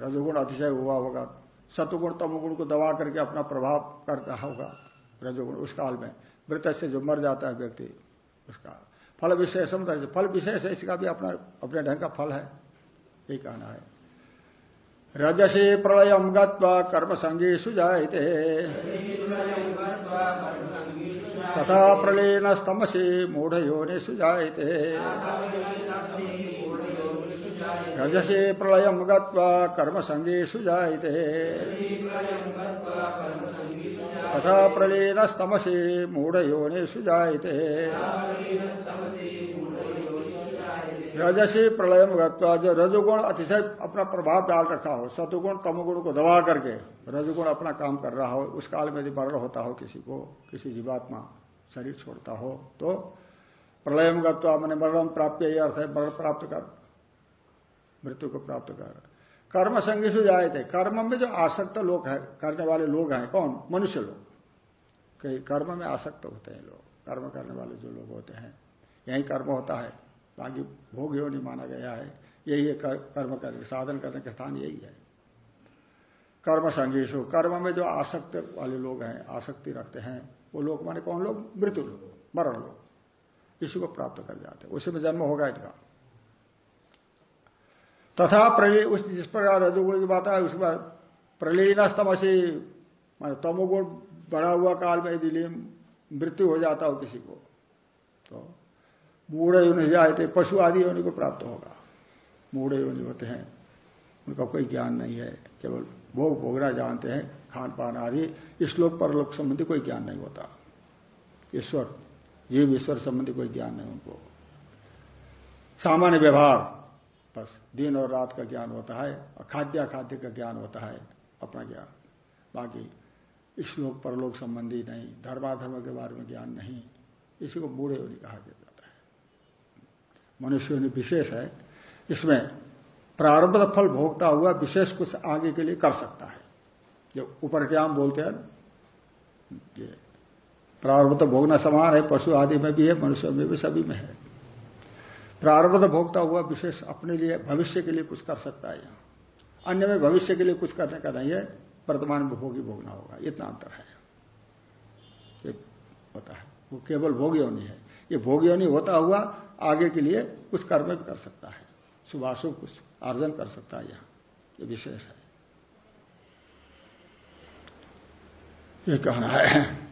रजोगुण अतिशय हुआ होगा सतुगुण, तमुगुण को दबा करके अपना प्रभाव कर रहा होगा रजोगुण उस काल में। मृत से जो मर जाता है व्यक्ति उसका फल विशेषम फल विशेष है, इसका भी अपना, अपने ढंग का फल है। यही कहना है। रजसे प्रलय कर्म संगेशु जायते। तथा प्रलीन स्तमसे मूढ़ योनि सुजाते रजसे प्रलय कर्म संगेशु जायते। तथा प्रलीन स्तमसे मूढ़ योनि सुजाते रजसी प्रलय गत्वा जो रजुगुण अतिशय अपना प्रभाव डाल रखा हो सतुगुण तमुगुण को दबा करके रजुगुण अपना काम कर रहा हो, उस काल में यदि मरण होता हो किसी को, किसी जीवात्मा शरीर छोड़ता हो तो प्रलय गत्वा मैंने मरण प्राप्त यही अर्थ है मरण प्राप्त कर मृत्यु को प्राप्त कर। कर्म संगी से जाए थे। कर्म में जो आसक्त लोग है, करने वाले लोग हैं, कौन? मनुष्य लोग। कई कर्म में आसक्त होते हैं लोग। कर्म करने वाले जो लोग होते हैं। यही कर्म होता है। बाकी भोग यो नहीं माना गया है। यही है कर्म करने, साधन करने का स्थान यही है। कर्म संगीषु कर्म में जो आसक्त वाले लोग हैं, आसक्ति रखते हैं, वो लोग माने कौन लोग? मृत्यु लोग, मरण लोग। इसी को प्राप्त कर जाते हैं। उसी में जन्म होगा इनका। तथा प्रलय, उस जिस प्रकार रजोगुण की बात है, उसके बाद तमसी मान तमोगुण बढ़ा हुआ काल में यदि मृत्यु हो जाता हो किसी को तो मूढ़ योनि जाए थे, पशु आदि योनि को प्राप्त होगा। मूढ़ योनि होते हैं। उनका कोई ज्ञान नहीं है, केवल भोग भोगना जानते हैं, खान पान आदि। इस पर लोग संबंधी कोई ज्ञान नहीं होता। ईश्वर, जीव ईश्वर संबंधी कोई ज्ञान नहीं उनको। सामान्य व्यवहार बस दिन और रात का ज्ञान होता है अखाद्य खाद्य का ज्ञान होता है अपना ज्ञान। बाकी श्लोक परलोक संबंधी नहीं, धर्माधर्म के बारे में ज्ञान नहीं, इसी को बूढ़े होने कहा जाता है। मनुष्य ने विशेष है। इसमें प्रारंभ फल भोगता हुआ विशेष कुछ आगे के लिए कर सकता है। जो ऊपर ज्ञान बोलते हैं, ये तो भोगना समान है, पशु आदि में भी है, मनुष्य में भी, सभी में है। प्रारब्ध भोगता हुआ विशेष अपने लिए, भविष्य के लिए कुछ कर सकता है यहाँ। अन्य में भविष्य के लिए कुछ करने का नहीं है, वर्तमान में भोगी भोगना होगा। इतना अंतर है। होता है। वो केवल भोगी होनी है। ये भोगी होनी होता हुआ आगे के लिए कुछ कर्म भी कर सकता है। सुभाषु कुछ अर्जन कर सकता है यहाँ। ये विशेष है। ये कहना है।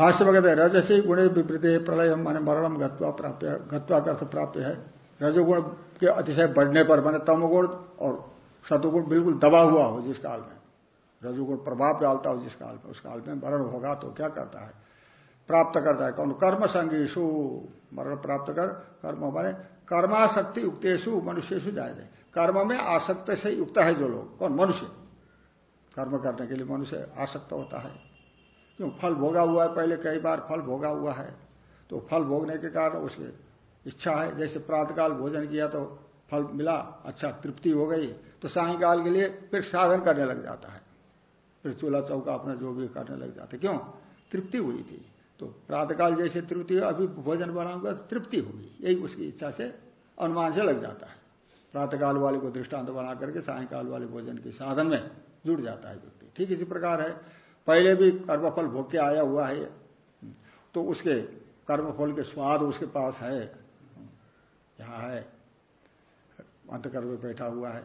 भाष्य में कहते रजसी गुणे विपरीत प्रलय माने मरणम गत्वा गत्वा अर्थ प्राप्त है। रजोगुण के अतिशय बढ़ने पर, माने तमगुण और शतुगुण बिल्कुल दबा हुआ हो जिस काल में। रजुगुण प्रभाव डालता हो जिस काल में, उस काल में मरण होगा तो क्या करता है? प्राप्त करता है कौन? कर्म संगीषु मरण प्राप्त कर, कर्म माने कर्माशक्ति युक्तेशु मनुष्यशु जाए कर्म में आसक्त से युक्त है जो लोग। कौन? मनुष्य। कर्म करने के लिए मनुष्य आसक्त होता है। क्यों? फल भोगा हुआ है, पहले कई बार फल भोगा हुआ है। तो फल भोगने के कारण उसकी इच्छा है। जैसे प्रातकाल भोजन किया तो फल मिला अच्छा तृप्ति हो गई तो सायकाल के लिए फिर साधन करने लग जाता है। फिर चूल्हा चौका अपना जो भी करने लग जाता है। क्यों? तृप्ति हुई थी। तो प्रातकाल जैसे तृप्ति अभी भोजन बनाऊँगा, तृप्ति होगी। यही उसकी इच्छा से अनुमान से लग जाता है। प्रातकाल वाले को दृष्टांत बना करके सायकाल वाले भोजन के साधन में जुड़ जाता है व्यक्ति। ठीक इसी प्रकार है। पहले भी कर्मफल भोग के आया हुआ है तो उसके कर्मफल के स्वाद उसके पास है। यहाँ है। अंतकर्म में बैठा हुआ है।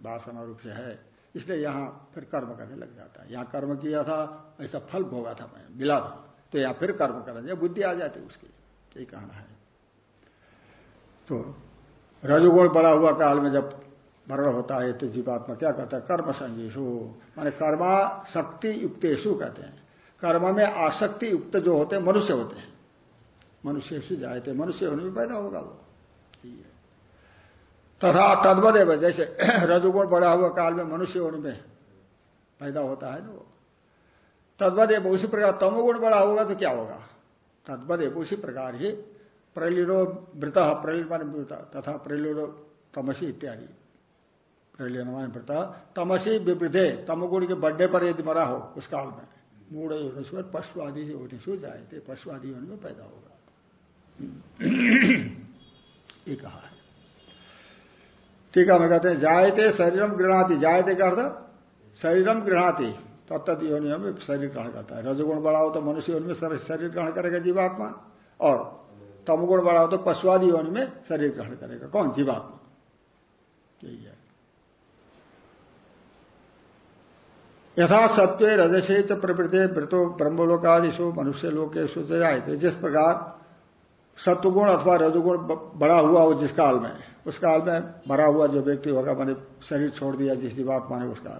वासना रूप से है। इसलिए यहाँ फिर कर्म करने लग जाता है। यहाँ कर्म किया था, ऐसा फल भोगा था मैं मिला था। तो यहाँ फिर कर्म करने बुद्धि आ जाती उसकी। यही कहना है। तो रजोगुण बड़ा हुआ काल में जब मरण होता है तो जीवात्मा क्या करता है? कर्म संजीशु माने कर्मा शक्ति युक्तेशु कहते हैं। कर्म में आसक्ति युक्त जो होते हैं, मनुष्य होते हैं। मनुष्य जाए थे मनुष्य होने में पैदा होगा वो। तथा तद्वदेव, जैसे रजुगुण बढ़ा हुआ काल में मनुष्य होने में पैदा होता है ना वो। तद्वदेव, उसी प्रकार तमोगुण बढ़ा होगा तो क्या होगा? तद्वदेव, उसी प्रकार ही प्रलिरो मृत प्रलिन तथा प्रलिरो तमसी इत्यादि। प्रलिन मान मृत तमसी विवृद्धे तमगुण के बढ़ने पर यदि मरा हो, उस काल में। मूड होने पशु आदि से जाए पशु आदि होने में पैदा होगा। ये कहा है। टीका में कहते हैं, जायते शरीरम गृहणाती जायते का अर्थ? शरीरम गृहणाती तत्त योनियों में शरीर ग्रहण करता है। रजगुण बड़ा हो तो मनुष्य योनि में शरीर ग्रहण करेगा जीवात्मा। और तमगुण बड़ा हो तो पशुआदि योनि में शरीर ग्रहण करेगा। कौन? जीवात्मा। यही है। यथा सत्व रजसे च प्रवृत्ति मृतो ब्रह्मलोकादिशु मनुष्य लोकेशु जाए जिस प्रकार सत्वगुण अथवा रजगुण बड़ा हुआ हो जिस काल में, उस काल में मरा हुआ जो व्यक्ति होगा, मैंने शरीर छोड़ दिया, जिस जीवात्मा ने उसका,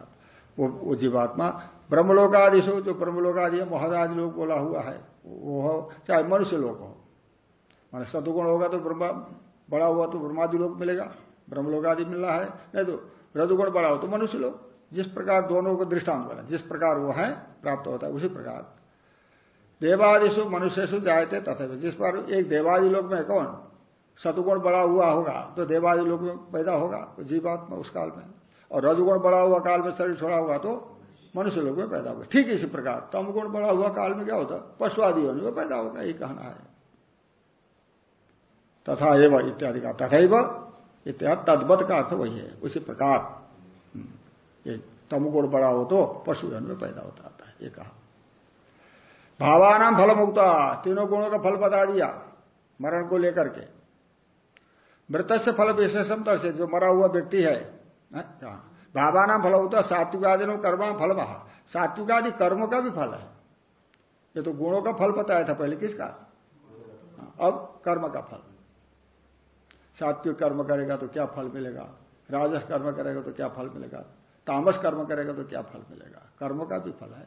वो वो जीवात्मा। ब्रह्मलोक आदि से जो ब्रह्मलोक आदि आदि लोग बोला हुआ है, वो हो, चाहे मनुष्य लोग हो। मान सतुगुण होगा तो ब्रह्मा, बड़ा हुआ तो ब्रह्मादि लोग मिलेगा ब्रह्मलोक आदि मिल रहा है, नहीं तो रजुगुण बड़ा हो तो मनुष्य लोग। जिस प्रकार दोनों को दृष्टांत बना, जिस प्रकार वो है, प्राप्त होता है, उसी प्रकार। देवादिशु मनुष्यशु जायते तथा जिस पर एक देवादि लोग में कौन? सतुगुण बड़ा हुआ होगा तो देवादि लोग में पैदा होगा तो जीवात्मा उस काल में। और रजुगुण बड़ा हुआ काल में शरीर छोड़ा हुआ तो मनुष्य लोग में पैदा होगा। ठीक इसी प्रकार तम गुण बड़ा हुआ काल में क्या होता? पशु आदि होने में पैदा होगा, यही कहना है। तथा एवं इत्यादि का तथा इत्यादि, तद्वत का अर्थ वही है, उसी प्रकार। ये तमुगुण बड़ा हो तो पशु जन्म में पैदा होता आता है, ये कहा। भावानाम फल मुक्ता तीनों गुणों का फल बता दिया, मरण को लेकर के। मृत से फल विशेषम से जो मरा हुआ व्यक्ति है भावानाम फल आदि कर्म फल महा सात्विक आदि कर्म का भी फल है। ये तो गुणों का फल बताया था पहले, किसका? अब कर्म का फल। सात्विक कर्म करेगा तो क्या फल मिलेगा? राजस कर्म करेगा तो क्या फल मिलेगा? तामस कर्म करेगा तो क्या फल मिलेगा? कर्म का भी फल है।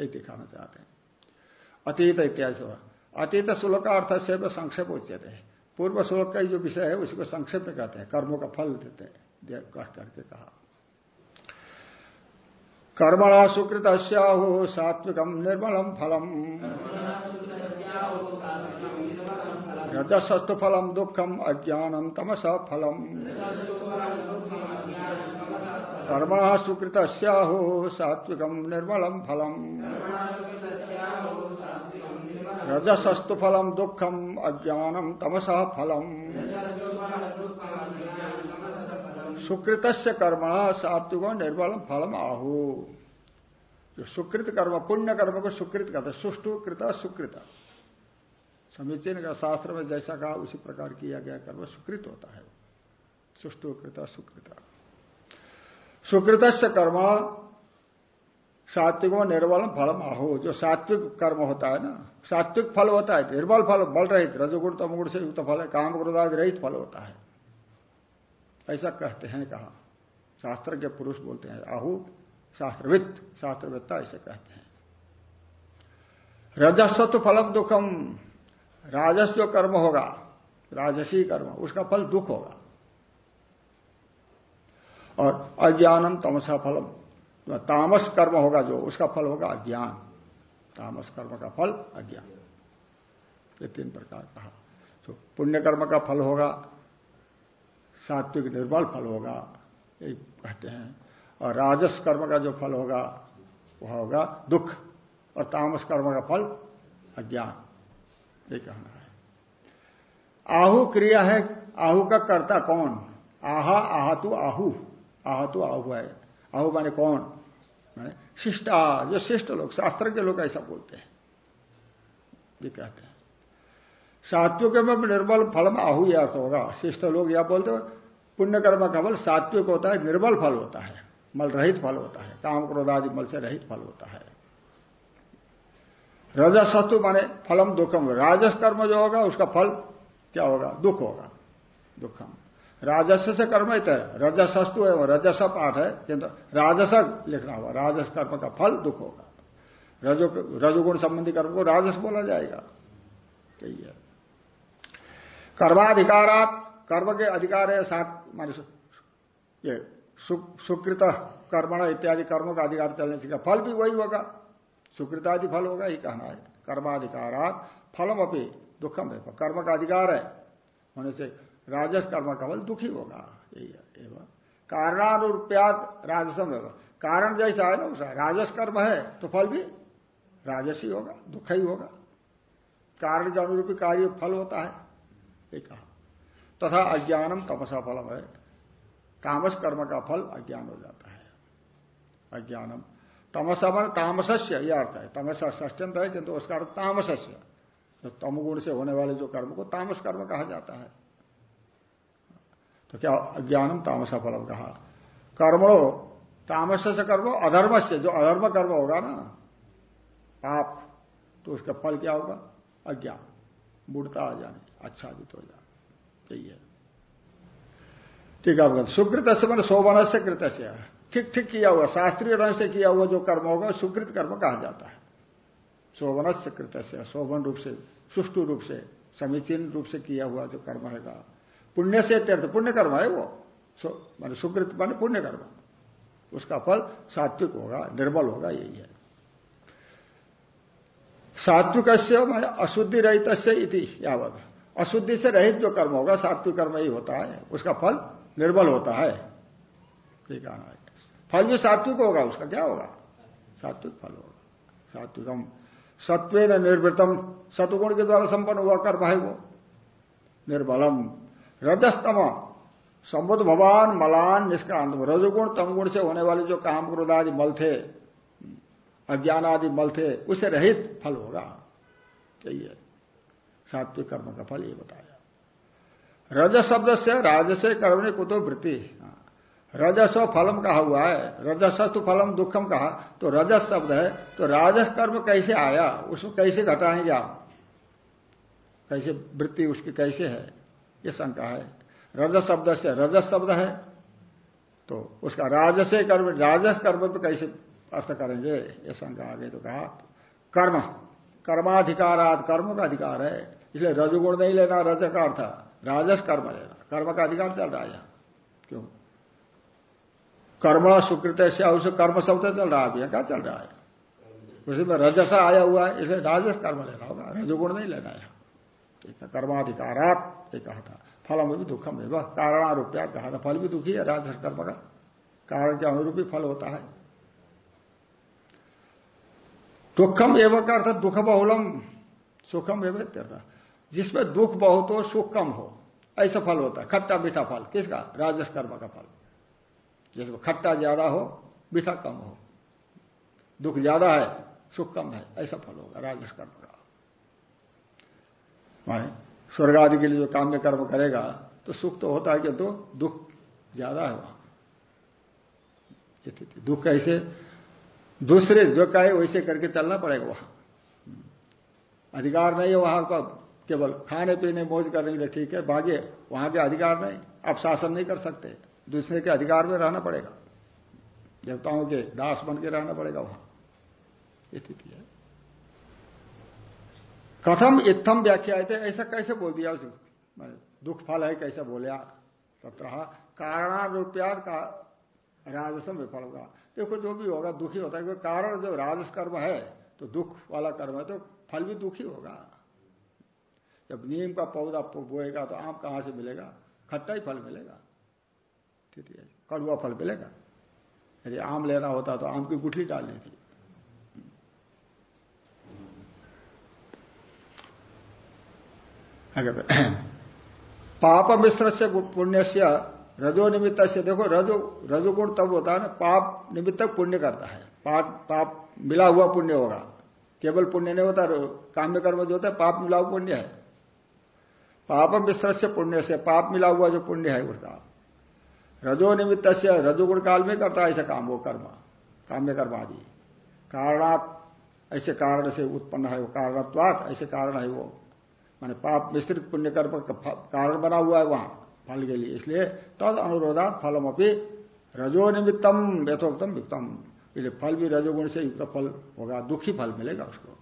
ये दिखाना चाहते हैं। अतीत इत्यादि अतीत श्लोक का अर्थ से संक्षेप उच्चते हैं। पूर्व श्लोक का जो विषय है, उसी को संक्षेप में कहते हैं। कर्मों का फल देते हैं। कह करके कहा। कर्मणा सुकृत हो सात्विकम निर्मलम फलम। रजसस्तु फलम दुखम अज्ञानम तमस फलम कर्मणा सुकृत हो सात्विकम निर्मलम फलम। रजसस्तु फलम दुखम अज्ञानम तमसा फलम। सुकृत कर्म सात्विक निर्मलम फलम आहु। जो सुकृत कर्म, पुण्य कर्म को सुकृत कहते सुष्टु कृत, सुकृत। समीचीन का शास्त्र में जैसा कहा, उसी प्रकार किया गया कर्म सुकृत होता है। सुष्टु कृत, सुकृत। सुकृत कर्म सात्विक निर्बल फल आहो जो सात्विक कर्म होता है ना, सात्विक फल होता है, निर्बल फल बल रहित रजगुण, तमगुण से युक्त फल है, काम क्रोधादि रहित फल होता है। ऐसा कहते हैं कहा। शास्त्र के पुरुष बोलते हैं आहु शास्त्रविद, शास्त्रवेत्ता ऐसे कहते हैं। रजस्व फलम दुखम राजस्व कर्म होगा, राजसी कर्म, उसका फल दुख होगा। और अज्ञानम तमसा फलम। तामस कर्म होगा जो, उसका फल होगा अज्ञान। तामस कर्म का फल अज्ञान। ये तीन प्रकार कहा तो पुण्य कर्म का फल होगा, सात्विक निर्बल फल होगा, ये कहते हैं। और राजस कर्म का जो फल होगा, वह होगा दुख। और तामस कर्म का फल अज्ञान। ये कहना है। आहु क्रिया है, आहु का कर्ता कौन? आहा आहतु आहु। आहतु आहु है। आहु माने कौन? शिष्टा, जो शिष्ट लोग, शास्त्र के लोग ऐसा बोलते हैं। ये कहते हैं। सात्विक में निर्बल फल में आहु अर्थ होगा शिष्ट लोग या बोलते हो, पुण्यकर्म का फल सात्विक होता है, निर्बल फल होता है। मल रहित फल होता है। काम क्रोध आदि मल से रहित फल होता है। रजसत्व माने फलम दुखम। राजस कर्म जो होगा, उसका फल क्या होगा? दुख होगा। दुखम। राजस से कर्म ही रजसस्तु है रजस पाठ है, किंतु राजस लिखना हुआ राजस कर्म का फल दुख होगा। रजो, रजोगुण संबंधी कर्म को राजस बोला जाएगा। यही है। कर्माधिकारात, कर्म के अधिकार है सात, मान ये सुकृत कर्मण इत्यादि कर्मों का अधिकार चलने से फल भी वही होगा? सुकृतादि फल होगा ही कहना है। कर्माधिकारात फलम अपनी दुखम है, कर्म का अधिकार है। होने से राजस कर्म का फल दुखी होगा। यही एवं कारणानुरूप्यात राजसम कारण जैसा है ना उसका राजस कर्म है तो फल भी राजस ही होगा, दुख ही होगा। कारण के अनुरूपी कार्य फल होता है, ये कहा। तथा अज्ञानम तपसा फलम है। तामस कर्म का फल अज्ञान हो जाता है। अज्ञानम। तमसा मन तामसस्य यह अर्थ है। तमसा ष्टंत है, किंतु उसका अर्थ तामसस्य। तो तमगुण से होने वाले जो कर्म को तामस कर्म कहा जाता है। तो क्या अज्ञानम तामसा फलम कहा। कर्मो तामस से कर्म अधर्म से जो अधर्म कर्म होगा ना, पाप तो उसका फल क्या होगा? अज्ञान। बुढ़ता आ जाने, आच्छादित हो जाए यही है। ठीक है सुकृत से मैंने शोभन से कृत से ठीक ठीक किया हुआ, शास्त्रीय ढंग से किया हुआ जो कर्म होगा, सुकृत कर्म कहा जाता है। शोभन से कृत से, शोभन रूप से सुष्टु रूप से, समीचीन रूप से किया हुआ जो कर्म है पुण्य से तीर्थ पुण्य कर्म है वो। मान सुकृत, मान पुण्य कर्म उसका फल सात्विक होगा, निर्बल होगा, यही है। सात्विक से अशुद्धि रहित इति यावत। अशुद्धि से रहित जो कर्म होगा, सात्विक कर्म ही होता है। उसका फल निर्बल होता है। ठीक है फल भी सात्विक होगा, उसका क्या होगा? सात्विक फल होगा। सात्विकम सत्व निर्वृतम। सतुगुण के द्वारा संपन्न हुआ कर्म है वो। निर्बलम। रजस्तम। समुद्र भवान मलान निष्क्रांत रजगुण, तमगुण से होने वाले जो काम क्रोध आदि मल थे, अज्ञान आदि मल थे, उसे रहित फल होगा। चाहिए सात्विक कर्म का फल ये बताया। रज शब्द से राजसे कर्मणे कुतो वृत्ति। हाँ। रजस फलम कहा हुआ है। रजस तो फलम दुखम कहा। तो रजस शब्द है। तो राजस कर्म कैसे आया? उसको कैसे घटाएँगे आप? कैसे वृत्ति उसकी कैसे है? ये शंका है। रजस शब्द से रजस शब्द है तो उसका राजसे कर्म, राजस कर्म पे कैसे अर्थ करेंगे? ये शंका आगे तो कहा, कर्म, कर्माधिकारात कर्म का अधिकार है। इसलिए रजगुण नहीं लेना रज का अर्थ, राजस कर्म लेना। कर्म का अधिकार चल रहा है यहाँ। क्यों? कर्म सुकृत से उसे कर्म शब्द चल रहा है क्या चल रहा है? उसी में रजसा आया हुआ है, इसलिए राजस कर्म लेना होगा, रजगुण नहीं लेना है। कर्माधिकारात ये कहा था। फल में भी दुखम वह कारणारूप्या कहा था। फल भी दुखी है राजस कर्म का। कारण के अनुरूप फल होता है। दुखम एवं का अर्थ दुख बहुलम, सुखम एवं जिसमें दुख बहुत हो, सुख कम हो, ऐसा फल होता है। खट्टा मीठा फल। किसका? राजस कर्म का फल। जिसमें खट्टा ज़्यादा हो, मीठा कम हो। दुख ज़्यादा है, सुख कम है, ऐसा फल होगा राजस कर्म का। माने स्वर्ग आदि के लिए जो काम्य कर्म करेगा तो सुख तो होता है कि तो दुख ज़्यादा है वहाँ। दुख कैसे दूसरे जो कहे वैसे करके चलना पड़ेगा वहाँ। अधिकार नहीं है वहाँ का, केवल खाने, पीने, मौज करने के लिए ठीक है भाग्य वहाँ के अधिकार नहीं। आप शासन नहीं कर सकते। दूसरे के अधिकार में रहना पड़ेगा। देवताओं के दास बन के रहना पड़ेगा वहाँ। स्थिति है कथम इत्थम व्याख्या ऐसा कैसे बोल दिया उस? दुख फल है, कैसे बोलिया सत्रह कारणारूप्याद का राजसम विफल होगा। देखो, जो भी होगा, दुखी होता है कारण जो राजस कर्म है तो दुख वाला कर्म है तो फल भी दुखी होगा। जब नीम का पौधा बोएगा तो आम कहाँ से मिलेगा? खट्टा ही फल मिलेगा। ठीक है कड़ुआ फल मिलेगा। यदि आम लेना होता तो आम की गुठली डालनी थी। पाप मिश्र से पुण्य से रजो निमित्त से देखो रजो, रजोगुण तब होता है ना, पाप निमित्त पुण्य करता है। पाप पाप मिला हुआ पुण्य होगा। केवल पुण्य नहीं होता काम्य कर्म जो होता है, पाप मिला हुआ पुण्य है। पाप मिश्र से पुण्य से पाप मिला हुआ जो पुण्य है उसका रजो निमित्त से रजोगुण काल में करता है, ऐसा काम वो कर्म काम्य कर्म आदि। कारणात, ऐसे कारण से उत्पन्न है वो कारणत्वात ऐसे कारण है वो। माने पाप मिश्रित पुण्य कर्म का कारण बना हुआ है वहाँ, फल के लिए। इसलिए तद अनुरोधा फलम अपनी रजो निमित्तम यथोक्तम युक्तम इसलिए फल भी रजोगुण से युक्त फल होगा, दुखी फल मिलेगा उसको।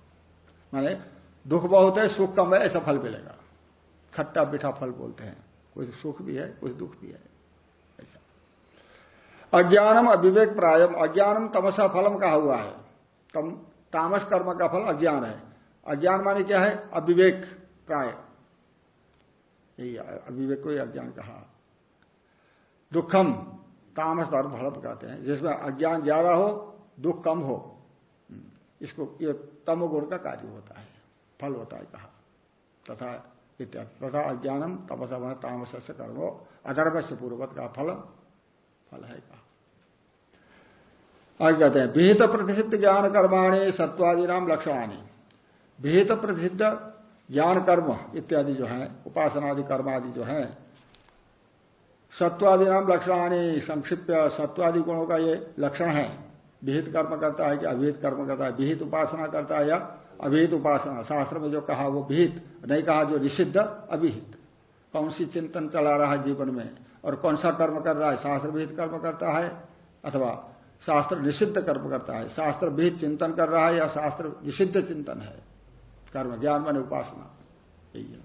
माने दुख बहुत है, सुख कम है, ऐसा फल मिलेगा। खट्टा मीठा फल बोलते हैं। कुछ सुख भी है कुछ दुख भी है। ऐसा। अज्ञानम अविवेक प्रायम। अज्ञानम तमसा फलम कहा हुआ है। तम, तामस कर्म का फल अज्ञान है। अज्ञान माने क्या है? अविवेक। प्राय। यही अविवेक को अज्ञान कहा। दुखम, तामस धर्म फल कहते हैं। जिसमें अज्ञान ज़्यादा हो, दुख कम हो। इसको ये तम गुण का कार्य होता है। फल होता है कहा। तथा इत्यादि तथा अज्ञानम तपसा बना तामस से कर्मो अधर्म से पूर्वत का फल फल है कहा। आगे कहते हैं विहित प्रतिषिद्ध ज्ञान कर्माणी सत्वादि नाम लक्षणानी। विहित प्रतिषिद्ध ज्ञान कर्म इत्यादि जो है, उपासनादि कर्म आदि जो है सत्वादि नाम लक्षणानी संक्षिप्त सत्वादि गुणों का ये लक्षण है। विहित कर्म करता है कि अभिहित कर्म करता है, विहित उपासना करता है या अभिहित उपासना। शास्त्र में जो कहा वो विहित, नहीं कहा जो निषिद्ध अभिहित कौन सी चिंतन चला रहा है जीवन में और कौन सा कर्म कर रहा है? शास्त्र विहित कर्म करता है अथवा शास्त्र निषिद्ध कर्म करता है? शास्त्र विहित चिंतन कर रहा है या शास्त्र निषिद्ध चिंतन है? कर्म, ज्ञान माने उपासना। यही है।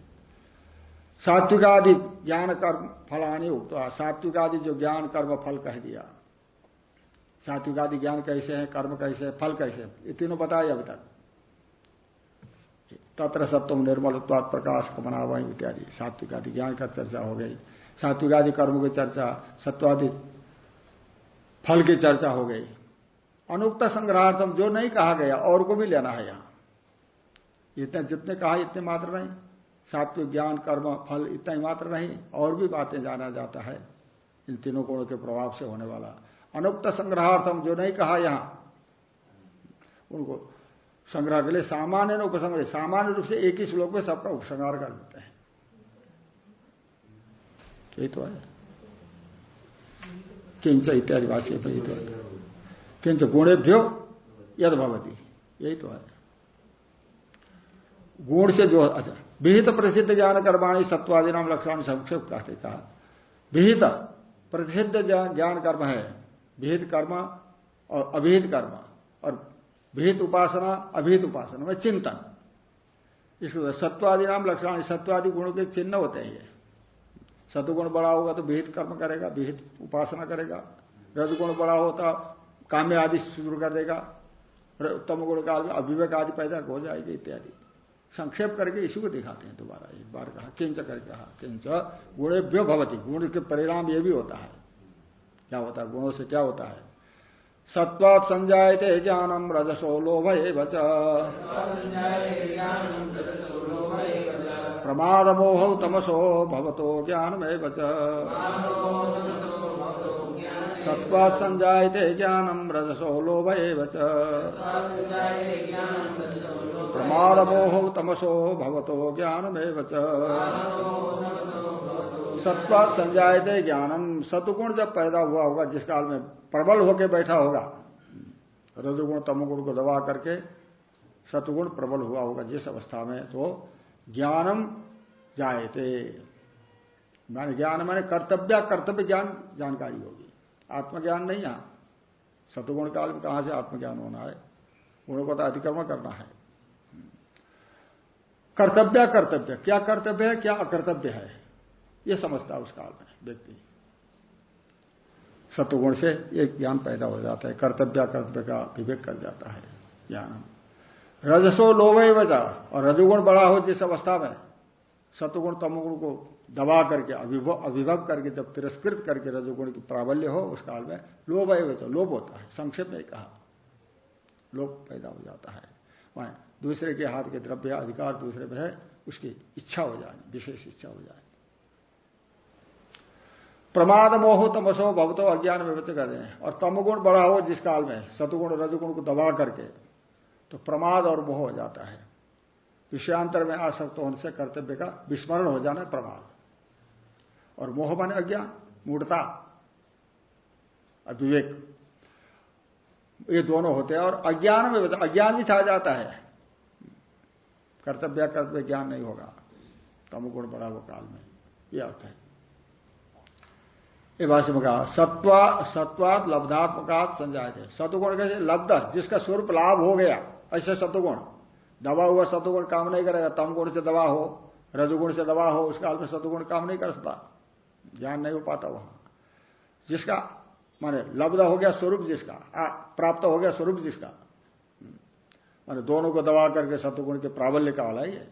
सात्विकादि ज्ञान कर्म फलानी उक्त। सात्विक आदि जो ज्ञान, कर्म, फल कह दिया। सात्विक आदि ज्ञान कैसे है, कर्म कैसे है, फल कैसे ये तीनों बताए अभी तक। तत्र सत्वम निर्मलत्वाद प्रकाश कमना वही इत्यादि। सात्विक आदि ज्ञान का चर्चा हो गई। सात्विक आदि कर्म की चर्चा, सत्वादि फल की चर्चा हो गई। अनुक्त संग्रहार्थम जो नहीं कहा गया, और को भी लेना है यहाँ। इतने जितने कहा, इतने मात्र नहीं सात्विक ज्ञान, कर्म, फल इतना ही मात्र नहीं और भी बातें जाना जाता है। इन तीनों गुणों के प्रभाव से होने वाला। अनुक्त संग्रहार्थम जो नहीं कहा यहाँ, उनको संग्रह के लिए सामान्य उपसंग्रह सामान्य रूप से एक ही श्लोक में सबका उपसंहार कर देते हैं। यही तो है। किंच इत्यादि भाष्य पर तो है। किंच गुणेभ्यो यद भवती। यही तो है। गुण से जो अच्छा विहित प्रसिद्ध ज्ञान कर्माणी सत्वादि नाम लक्षण संक्षेप कहते कहा, विहित प्रसिद्ध ज्ञान कर्म है, विहित कर्म और अभिहित कर्म, और विहित उपासना अभिहित उपासना, में चिंतन। इसको सत्वादि नाम लक्षण सत्वादि गुणों के चिन्ह होते हैं ये। सतुगुण बड़ा होगा तो विहित कर्म करेगा, विहित उपासना करेगा। रजगुण बड़ा होता काम्य आदि शुरू कर देगा। उत्तम गुण काल में अभिवेक आदि पैदा हो जाएगी, इत्यादि। संक्षेप करके इसी को दिखाते हैं दोबारा। एक बार कहा, किंच करके कहा, किंच गुणेभ्यो भवती। गुण के परिणाम ये भी होता है। क्या होता है? गुणों से क्या होता है? सत्वात संजायते ज्ञानम रजसो लोभ बच प्रमाद मोह तमसो भवतो ज्ञान में बच सत्वात संजायते ज्ञानम रजसो लोभ मोह तमसो भवतो ज्ञान बच सत्वात संजायते ज्ञानम सतुगुण जब पैदा हुआ होगा, जिस काल में प्रबल होके बैठा होगा, रजगुण तमगुण को दबा करके सतुगुण प्रबल हुआ होगा जिस अवस्था में तो ज्ञानम जायते। माने ज्ञान माने कर्तव्य कर्तव्य ज्ञान जानकारी होगी। आत्मज्ञान नहीं यहाँ सतुगुण काल में कहाँ से आत्मज्ञान होना है? गुणों को तो अतिक्रमण करना है। कर्तव्य कर्तव्य। क्या कर्तव्य है, क्या अकर्तव्य है? यह समझता है उस काल में, व्यक्ति। सतुगुण से एक ज्ञान पैदा हो जाता है, कर्तव्य कर्तव्य का विवेक कर जाता है ज्ञान। रजसो लोभ वजह और रजुगुण बड़ा हो जिस अवस्था में सतुगुण तमुगुण को दबा करके अभिभव करके, जब तिरस्कृत करके रजुगुण की प्राबल्य हो, उस काल में लोभ है वजह लोभ होता है। संक्षेप में कहा, लोभ पैदा हो जाता है। वहाँ दूसरे के हाथ के द्रव्य अधिकार दूसरे में है, उसकी इच्छा हो जाए विशेष इच्छा हो जाए प्रमाद मोह तमसो भवतो अज्ञान में कहते हैं और तमगुण बड़ा हो जिस काल में, सतुगुण, रजुगुण को दबा करके तो प्रमाद और मोह हो जाता है। विषयांतर में आसक्त होने से कर्तव्य का विस्मरण हो जाना प्रमाद। और मोह माने अज्ञान मूढ़ता, अविवेक। ये दोनों होते हैं और अज्ञान में अज्ञान भी छा जाता है। कर्तव्य कर्तव्य ज्ञान नहीं होगा। तमुगुण बड़ा वो काल में। यह अर्थ है। भाषा में कहा सत्वा, सत्वाद लब्धात्मकात संजाय थे सतुगुण कैसे? लब्ध, जिसका स्वरूप लाभ हो गया, ऐसे सतुगुण दवा हुआ सतुगुण काम नहीं करेगा तम गुण से दवा हो, रजुगुण से दवा हो, उस काल में सतुगुण काम नहीं कर सकता। ज्ञान नहीं हो पाता वहाँ। जिसका माने लब्ध हो गया स्वरूप जिसका आ, प्राप्त हो गया स्वरूप जिसका। माने दोनों को दबा करके सतुगुण के प्राबल्य का वाला ये।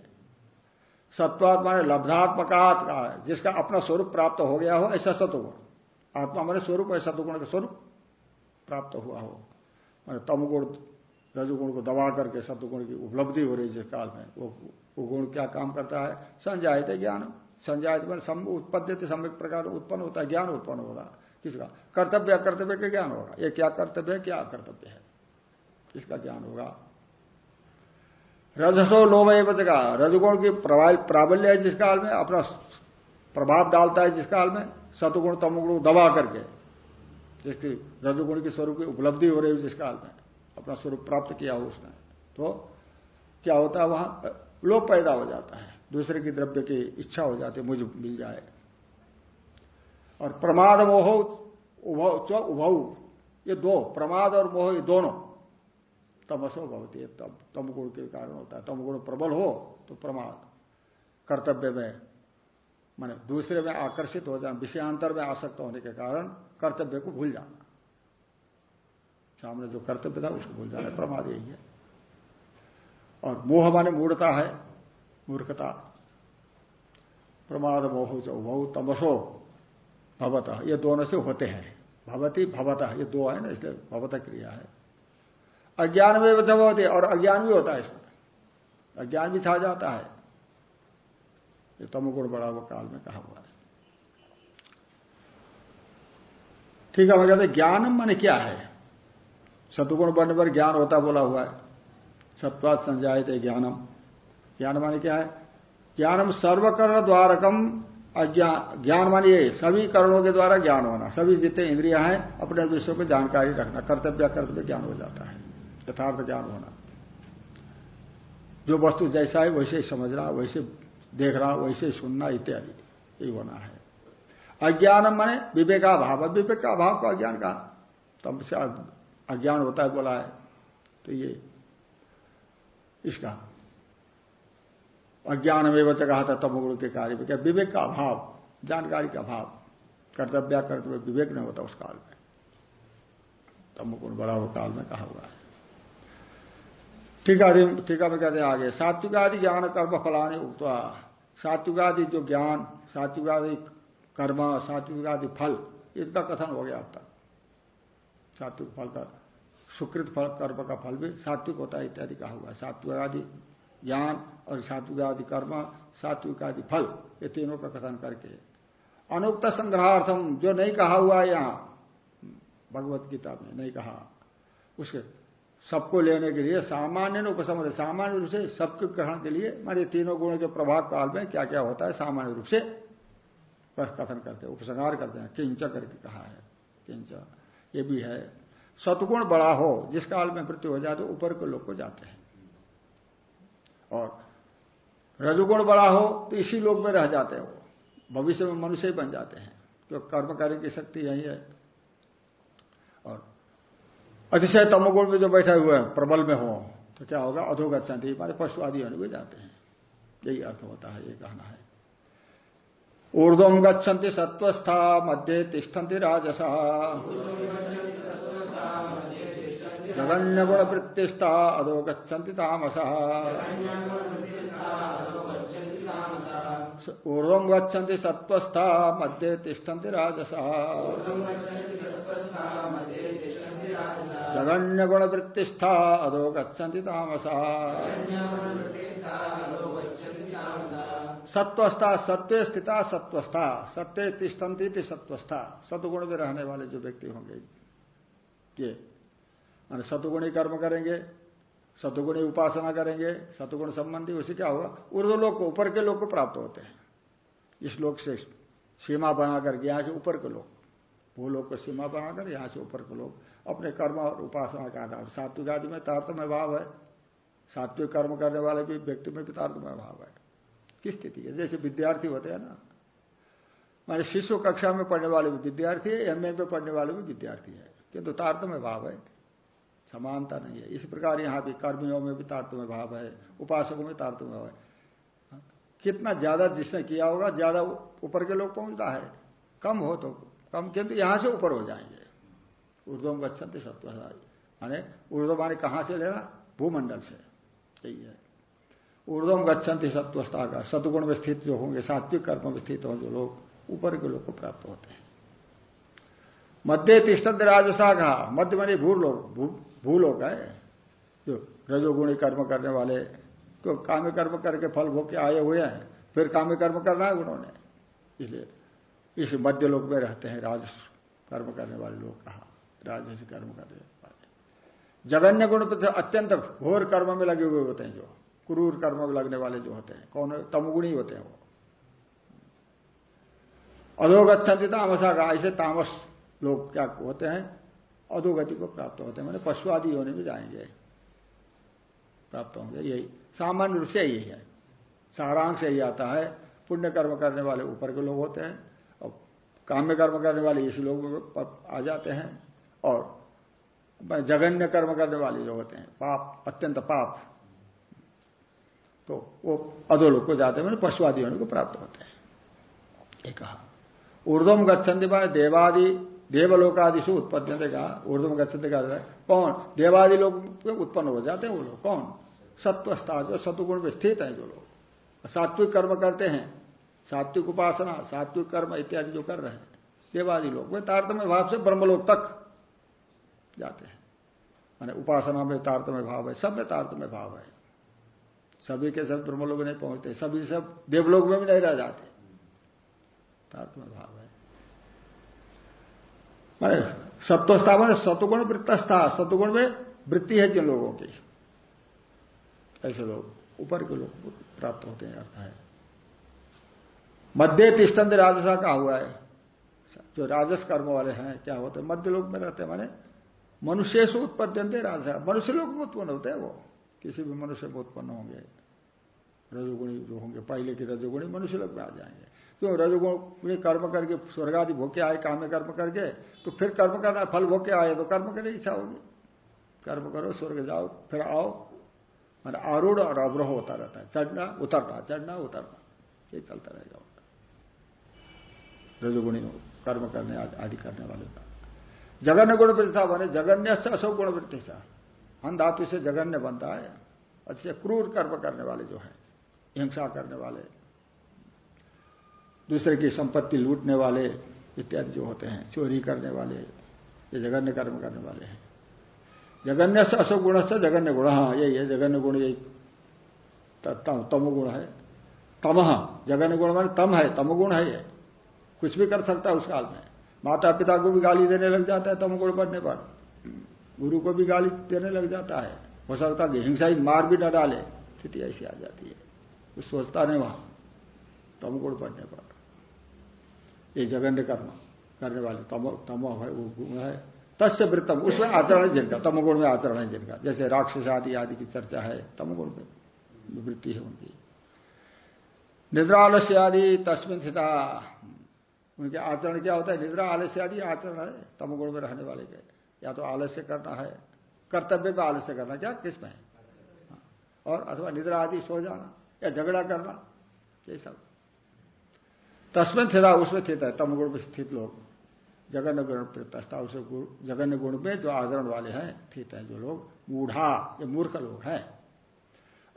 सत्वात माने लब्धात्मकात का जिसका अपना स्वरूप प्राप्त हो गया हो ऐसा सतुगुण आत्मा माने स्वरूप है सतुगुण का स्वरूप प्राप्त हुआ हो। माने तमगुण रजुगुण को दबा करके सत्गुण की उपलब्धि हो रही है जिस काल में वो वो गुण क्या काम करता है? संजायते ज्ञान संजायत में उत्पत्ति सम्यक प्रकार उत्पन्न होता है, ज्ञान उत्पन्न होगा। किसका? कर्तव्य अकर्तव्य का ज्ञान होगा। ये क्या कर्तव्य है, क्या अकर्तव्य है? इसका ज्ञान होगा। रजसो लोभ बचेगा रजगुण की प्राबल्य है जिस काल में, अपना प्रभाव डालता है जिस काल में, सतुगुण, तमुगुण दबा करके। जिसकी रजगुण की स्वरूप की उपलब्धि हो रही है जिस काल में, अपना स्वरूप प्राप्त किया हो उसने। तो क्या होता है वहाँ? लोभ पैदा हो जाता है। दूसरे की द्रव्य की इच्छा हो जाती मुझे मिल जाए। और प्रमाद मोह उभव ये दो, प्रमाद और मोह, ये दोनों। तमसो भवती है तब तमगुण के कारण होता है। तमगुण प्रबल हो तो प्रमाद। कर्तव्य में, माने दूसरे में आकर्षित हो जाना, विषयांतर में आसक्त होने के कारण कर्तव्य को भूल जाना। सामने जो कर्तव्य था, उसको भूल जाना। प्रमाद यही है। और मोह माने मूर्ता है। मूर्खता। प्रमाद मोह बहु तमसो भवत। ये दोनों से होते हैं। भवती, भवत। ये दो है ना, इसलिए भवत क्रिया है। अज्ञान में जब होते और अज्ञान भी होता है इसमें। अज्ञान भी छा जाता है। ये तमोगुण बड़ा हुआ काल में कहा हुआ है। ठीक है हम कहते ज्ञानम मन क्या है? सतुगुण बनने पर ज्ञान होता बोला हुआ है। सत्वाद संजाय थे ज्ञानम। ज्ञान माने क्या है? ज्ञानम सर्वकर्ण द्वारकम ज्ञान मानिए सभी कर्णों के द्वारा ज्ञान होना। सभी जितने इंद्रिया हैं, अपने विषयों को जानकारी रखना। कर्तव्य कर्तव्य ज्ञान हो जाता है। यथार्थ ज्ञान होना। जो वस्तु जैसा है, वैसे ही समझना, वैसे देखना, वैसे सुनना इत्यादि। यही होना है। अज्ञान माने विवेका भाव विवेक का अभाव का अज्ञान का तब से अज्ञान होता है, बोला है। तो ये इसका अज्ञान में बच्चा कहा था तमोगुण के कार्य में क्या विवेक का अभाव, जानकारी का अभाव, कर्तव्य कर्तव्य विवेक नहीं होता उस काल में। तमोगुण बड़ा हुआ काल में कहा हुआ है। ठीक है ठीक मैं कहते हैं आगे। सात्विक आदि ज्ञान कर्म फलाने उगता सात्विक आदि जो ज्ञान सात्विक आदि कर्म सात्विक आदि फल इतना कथन हो गया अब तक। सात्विक फल का, सुकृत फल, कर्म का फल भी सात्विक होता है, इत्यादि कहा हुआ सात्विक आदि ज्ञान और सात्विक आदि कर्म सात्विक आदि फल, ये तीनों का कथन करके। अनुक्त संग्रहार्थम, जो नहीं कहा हुआ यहाँ, भगवत गीता में नहीं कहा, उसके सबको लेने के लिए सामान्य उपसमर सामान्य रूप से सबके ग्रहण के लिए हमारे तीनों गुणों के प्रभाव काल में क्या क्या होता है, सामान्य रूप से कथन करते हैं, उपसंहार करते हैं। किंच करके कहा है, किंच, ये भी है। सतगुण बड़ा हो, जिस काल में मृत्यु हो जाए तो ऊपर के लोग को जाते हैं। और रजुगुण बड़ा हो तो इसी लोग में रह जाते हैं भविष्य में मनुष्य ही बन जाते हैं, क्योंकि कर्म करने की शक्ति यही है। और अतिशय तमोगुण में जो बैठे हुए हैं, प्रबल में हो तो क्या होगा? अधोगच्छन्ति हमारे पशु आदि होने भी जाते हैं। यही अर्थ होता है, ये कहना है। ऊर्ध्वम गच्छन्ति सत्वस्था मध्य तिष्ठन्ति राजसा। जगन्य गुण वृत्तिस्था अधो गच्छन्ति तामसा ऊर्ध्वम गच्छन्ति सत्वस्था मध्य तिष्ठन्ति राजसा। जगन्य गुण वृत्तिस्था अधो गच्छन्ति तामसा। सत्वस्था सत्य स्थिता सत्वस्था सत्य तिष्ठन्ति सत्वस्था सतगुण में रहने वाले जो व्यक्ति होंगे, ये मान सतुगुणी कर्म करेंगे सतुगुणी उपासना करेंगे सतुगुण संबंधी उसे क्या होगा? ऊर्ध लोग को, ऊपर के लोग को प्राप्त होते हैं। इस लोग से सीमा बनाकर यहाँ से ऊपर के लोग वो लोग को सीमा बनाकर यहाँ से ऊपर के लोग अपने कर्म और उपासना का आधार। सात्विक आदि में तारतम्य भाव है। सात्विक कर्म करने वाले भी व्यक्ति में भी तारतम्य भाव है। किस स्थिति है? जैसे विद्यार्थी होते हैं ना। माने शिशु कक्षा में पढ़ने वाले भी विद्यार्थी है एमए में पढ़ने वाले भी विद्यार्थी है। किंतु तारतम्य भाव है। समानता नहीं है। इस प्रकार यहाँ भी कर्मियों में भी तारतम्य भाव है, उपासकों में तारतम्य भाव है। कितना ज़्यादा जिसने किया होगा, ज़्यादा ऊपर के लोग पहुँचता है। कम हो तो कम, किंतु यहाँ से ऊपर हो जाएँगे। ऊर्धम गच्छन्ति सत्व माने माने कहाँ से लेना? भूमंडल से। यही है। ऊर्धम गच्छन्ति सत्वस्था का सतगुण में स्थित जो होंगे, सात्विक कर्म में स्थित हो जो लोग, ऊपर के लोग को प्राप्त होते हैं। मध्य तिष्ठत राजसा कहा मध्य मानी भू लोग भूलोक गए, जो रजोगुणी कर्म करने वाले तो काम्य कर्म करके फल भोग के आए हुए हैं, फिर काम्य कर्म करना है उन्होंने। इसलिए इस मध्य लोक में रहते हैं राज कर्म करने वाले लोग, कहा, राजस कर्म करने वाले। जगन्य गुण अत्यंत घोर कर्म में लगे हुए होते हैं जो, क्रूर कर्म में लगने वाले जो होते हैं, कौन तमगुणी होते हैं वो। अधोगछंति तामसा का ऐसे तामस लोग क्या होते हैं? अधोगति को प्राप्त होते हैं। मैंने पशु आदि होने में जाएँगे प्राप्त होंगे। यही। सामान्य रूप से यही है। सारांश यही आता है। पुण्य कर्म करने वाले ऊपर के लोग होते हैं और काम्य कर्म करने वाले इस लोग आ जाते हैं और जघन्य कर्म करने वाले जो होते हैं। पाप, अत्यंत पाप। तो वो अधोलोक को जाते हैं। पशु आदि होने को प्राप्त होते हैं। एक कहा। ऊर्धम गच्छन्ति देवादि देवलोकादि से उत्पत्ति कहा ऊर्धम गच्छते का कौन? देवादि लोग उत्पन्न हो जाते हैं वो लोग, कौन? सत्वस्था जो सतुगुण में स्थित है जो लोग। सात्विक कर्म करते हैं, सात्विक उपासना, सात्विक कर्म इत्यादि जो कर रहे हैं देवादि लोग वे तारतम्य भाव से ब्रह्मलोक तक जाते हैं। माने उपासना में तारतम्य भाव है, सब में तारतम्य भाव है। सभी के सब ब्रह्मलोक में नहीं पहुँचते, सभी सब देवलोक में भी नहीं रह जाते। तारतम्य भाव माने सत्वस्था मैंने सतुगुण वृत्तस्था, सतुगुण में वृत्ति है जिन लोगों की। ऐसे लोग, ऊपर के लोग प्राप्त होते हैं, अर्थ है। मध्य तिष्ठंत राजसा का हुआ है। जो राजस कर्म वाले हैं, क्या होते मध्य लोग में रहते हैं, माने मनुष्य से उत्पत्ति राजसा। मनुष्य लोग में उत्पन्न होते हैं वो। किसी भी मनुष्य में उत्पन्न होंगे। रजोगुणी जो होंगे, पहले के रजोगुणी मनुष्य लोग में आ जाएँगे। क्यों? रजोगुणी कर्म करके स्वर्ग आदि भोग आए, काम कर्म करके तो फिर कर्म करना, फल भोग के आए तो कर्म करने इच्छा होगी। कर्म करो, स्वर्ग जाओ, फिर आओ। मैंने आरूढ़ और अवरोह होता रहता है। चढ़ना, उतरना चढ़ना, उतरना। ये चलता रहेगा उनका रजोगुणी कर्म करने आदि करने वाले का। जगन्य गुण वृत्ता बने जगन्य से अशोक गुण वृत्ति सा हम धातु से जगन्य बनता है। अच्छे क्रूर कर्म करने वाले जो है, हिंसा करने वाले। दूसरे की संपत्ति लूटने वाले इत्यादि जो होते हैं, चोरी करने वाले, ये जगन्य कर्म करने वाले हैं। जगन्य से गुण से जगन्य गुण। हाँ यही है जगन्य गुण यही तमोगुण है। तम जगन्य गुण मान तम है तमगुण है ये। कुछ भी कर सकता है उस काल में। माता पिता को भी गाली देने लग जाता है तमगुण बढ़ने पर। गुरु को भी गाली देने लग जाता है। हो सकता है हिंसा ही मार भी न डाले, स्थिति ऐसी आ जाती है। कुछ सोचता नहीं वहाँ तमगुण बढ़ने पर। ये जगन्य कर्म करने वाले, तमो तमो है, वो गुण है। तस्य वृत्तम, उसमें आचरण है जिनका, तमगुण में आचरण है जिनका। जैसे राक्षस आदि आदि की चर्चा है, तमगुण में वृत्ति है उनकी। निद्रा आलस्य आदि तस्मिन स्थिता, उनके आचरण क्या होता है? निद्रा आलस्य आदि आचरण है, तमगुण में रहने वाले के। या तो आलस्य करना है, कर्तव्य में आलस्य करना, क्या? किसमें? और अथवा निद्रा आदि सो जाना, या झगड़ा करना, ये सब। तस्में स्थिता, उसमें स्थित है, तमगुण में स्थित लोग। जगन्य गुण प्रस्ताव से जगन्य गुण में जो आचरण वाले हैं, स्थित है जो लोग। मूढ़ा, ये मूर्ख लोग हैं।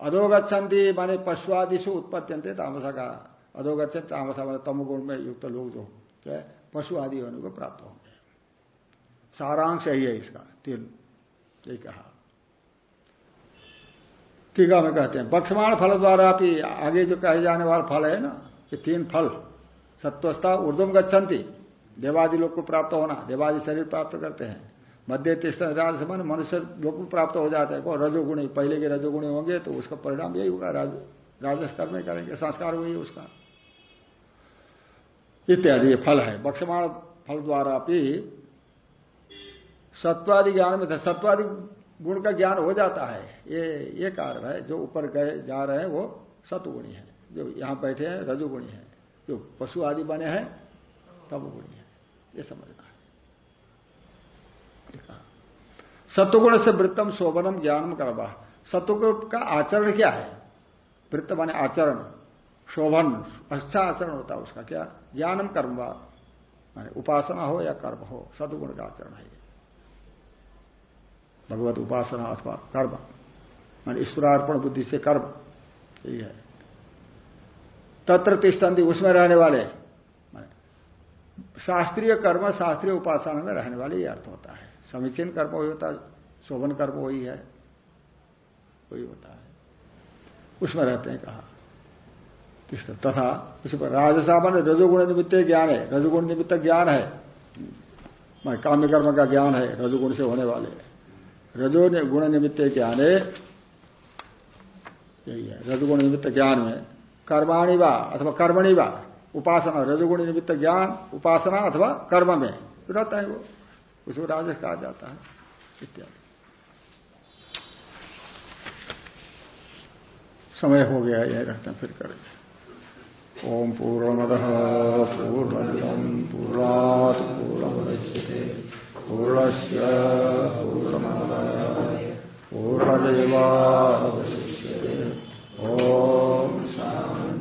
अधोगछन्ति माने पशुआदि से उत्पत्ति तामसा का अधोगछन तामसा माने तमगुण में युक्त लोग जो है पशु आदि होने को प्राप्त होंगे। सारांश यही है इसका, तीन। यही कहा। टीका में कहते हैं, बक्षमाण फल द्वारा भी आगे जो कहे जाने वाला फल है ना, ये तीन फल। सत्वस्था ऊर्धम गच्छन्ति। देवादि लोग को प्राप्त होना देवादि शरीर प्राप्त करते हैं। मध्य तीर्थ राजसमान मनुष्य लोग को प्राप्त हो जाते हैं। रजोगुणी पहले के रजोगुणी होंगे तो उसका परिणाम यही होगा राज, राजस कर्म करेंगे संस्कार वही उसका। इत्यादि ये फल है। बक्षमाण फल द्वारा भी सत्वादि ज्ञान में सत्वादि गुण का ज्ञान हो जाता है। ये ये कारण है। जो ऊपर गए जा रहे हैं वो सतुगुणी है। जो यहाँ बैठे हैं रजोगुणी है। जो पशु आदि बने हैं, तब गुणी है। ये समझना है। सत्वगुण से वृत्तम शोभनम ज्ञानम करवा सत्वगुण का आचरण क्या है? वृत्त माने आचरण। शोभन अच्छा आचरण होता है उसका। क्या? ज्ञानम कर्म। माने उपासना हो या कर्म हो सदगुण का आचरण है भगवत उपासना अथवा कर्म। मान ईश्वरार्पण बुद्धि से कर्म। यही है। तत्र तिष्ठन्ति, उसमें रहने वाले। शास्त्रीय कर्म शास्त्रीय उपासना में रहने वाले, ये अर्थ होता है। समीचीन कर्म वही होता है, शोभन कर्म वही है, वही होता है। उसमें रहते हैं कहा। तथा उसी पर राजसावन रजोगुण निमित्त ज्ञान है। रजोगुण निमित्त ज्ञान है। काम्य कर्म का ज्ञान है, रजोगुण से होने वाले। रजो गुण निमित्त ज्ञान है, यही है। रजोगुण निमित्त ज्ञान में कर्माणी वा अथवा कर्मणी वा, उपासना, रजोगुण निमित्त ज्ञान, उपासना अथवा कर्म में रहता है वो। उसको राजस कहा जाता है। इत्यादि। समय हो गया, यही रखते हैं, फिर करेंगे। ओम पूर्णमद पूर्णमिदम पूर्णात् पूर्णमुदच्यते पूर्णस्य पूर्णमादाय। पूर्णमेवावशिष्यते ओम शांति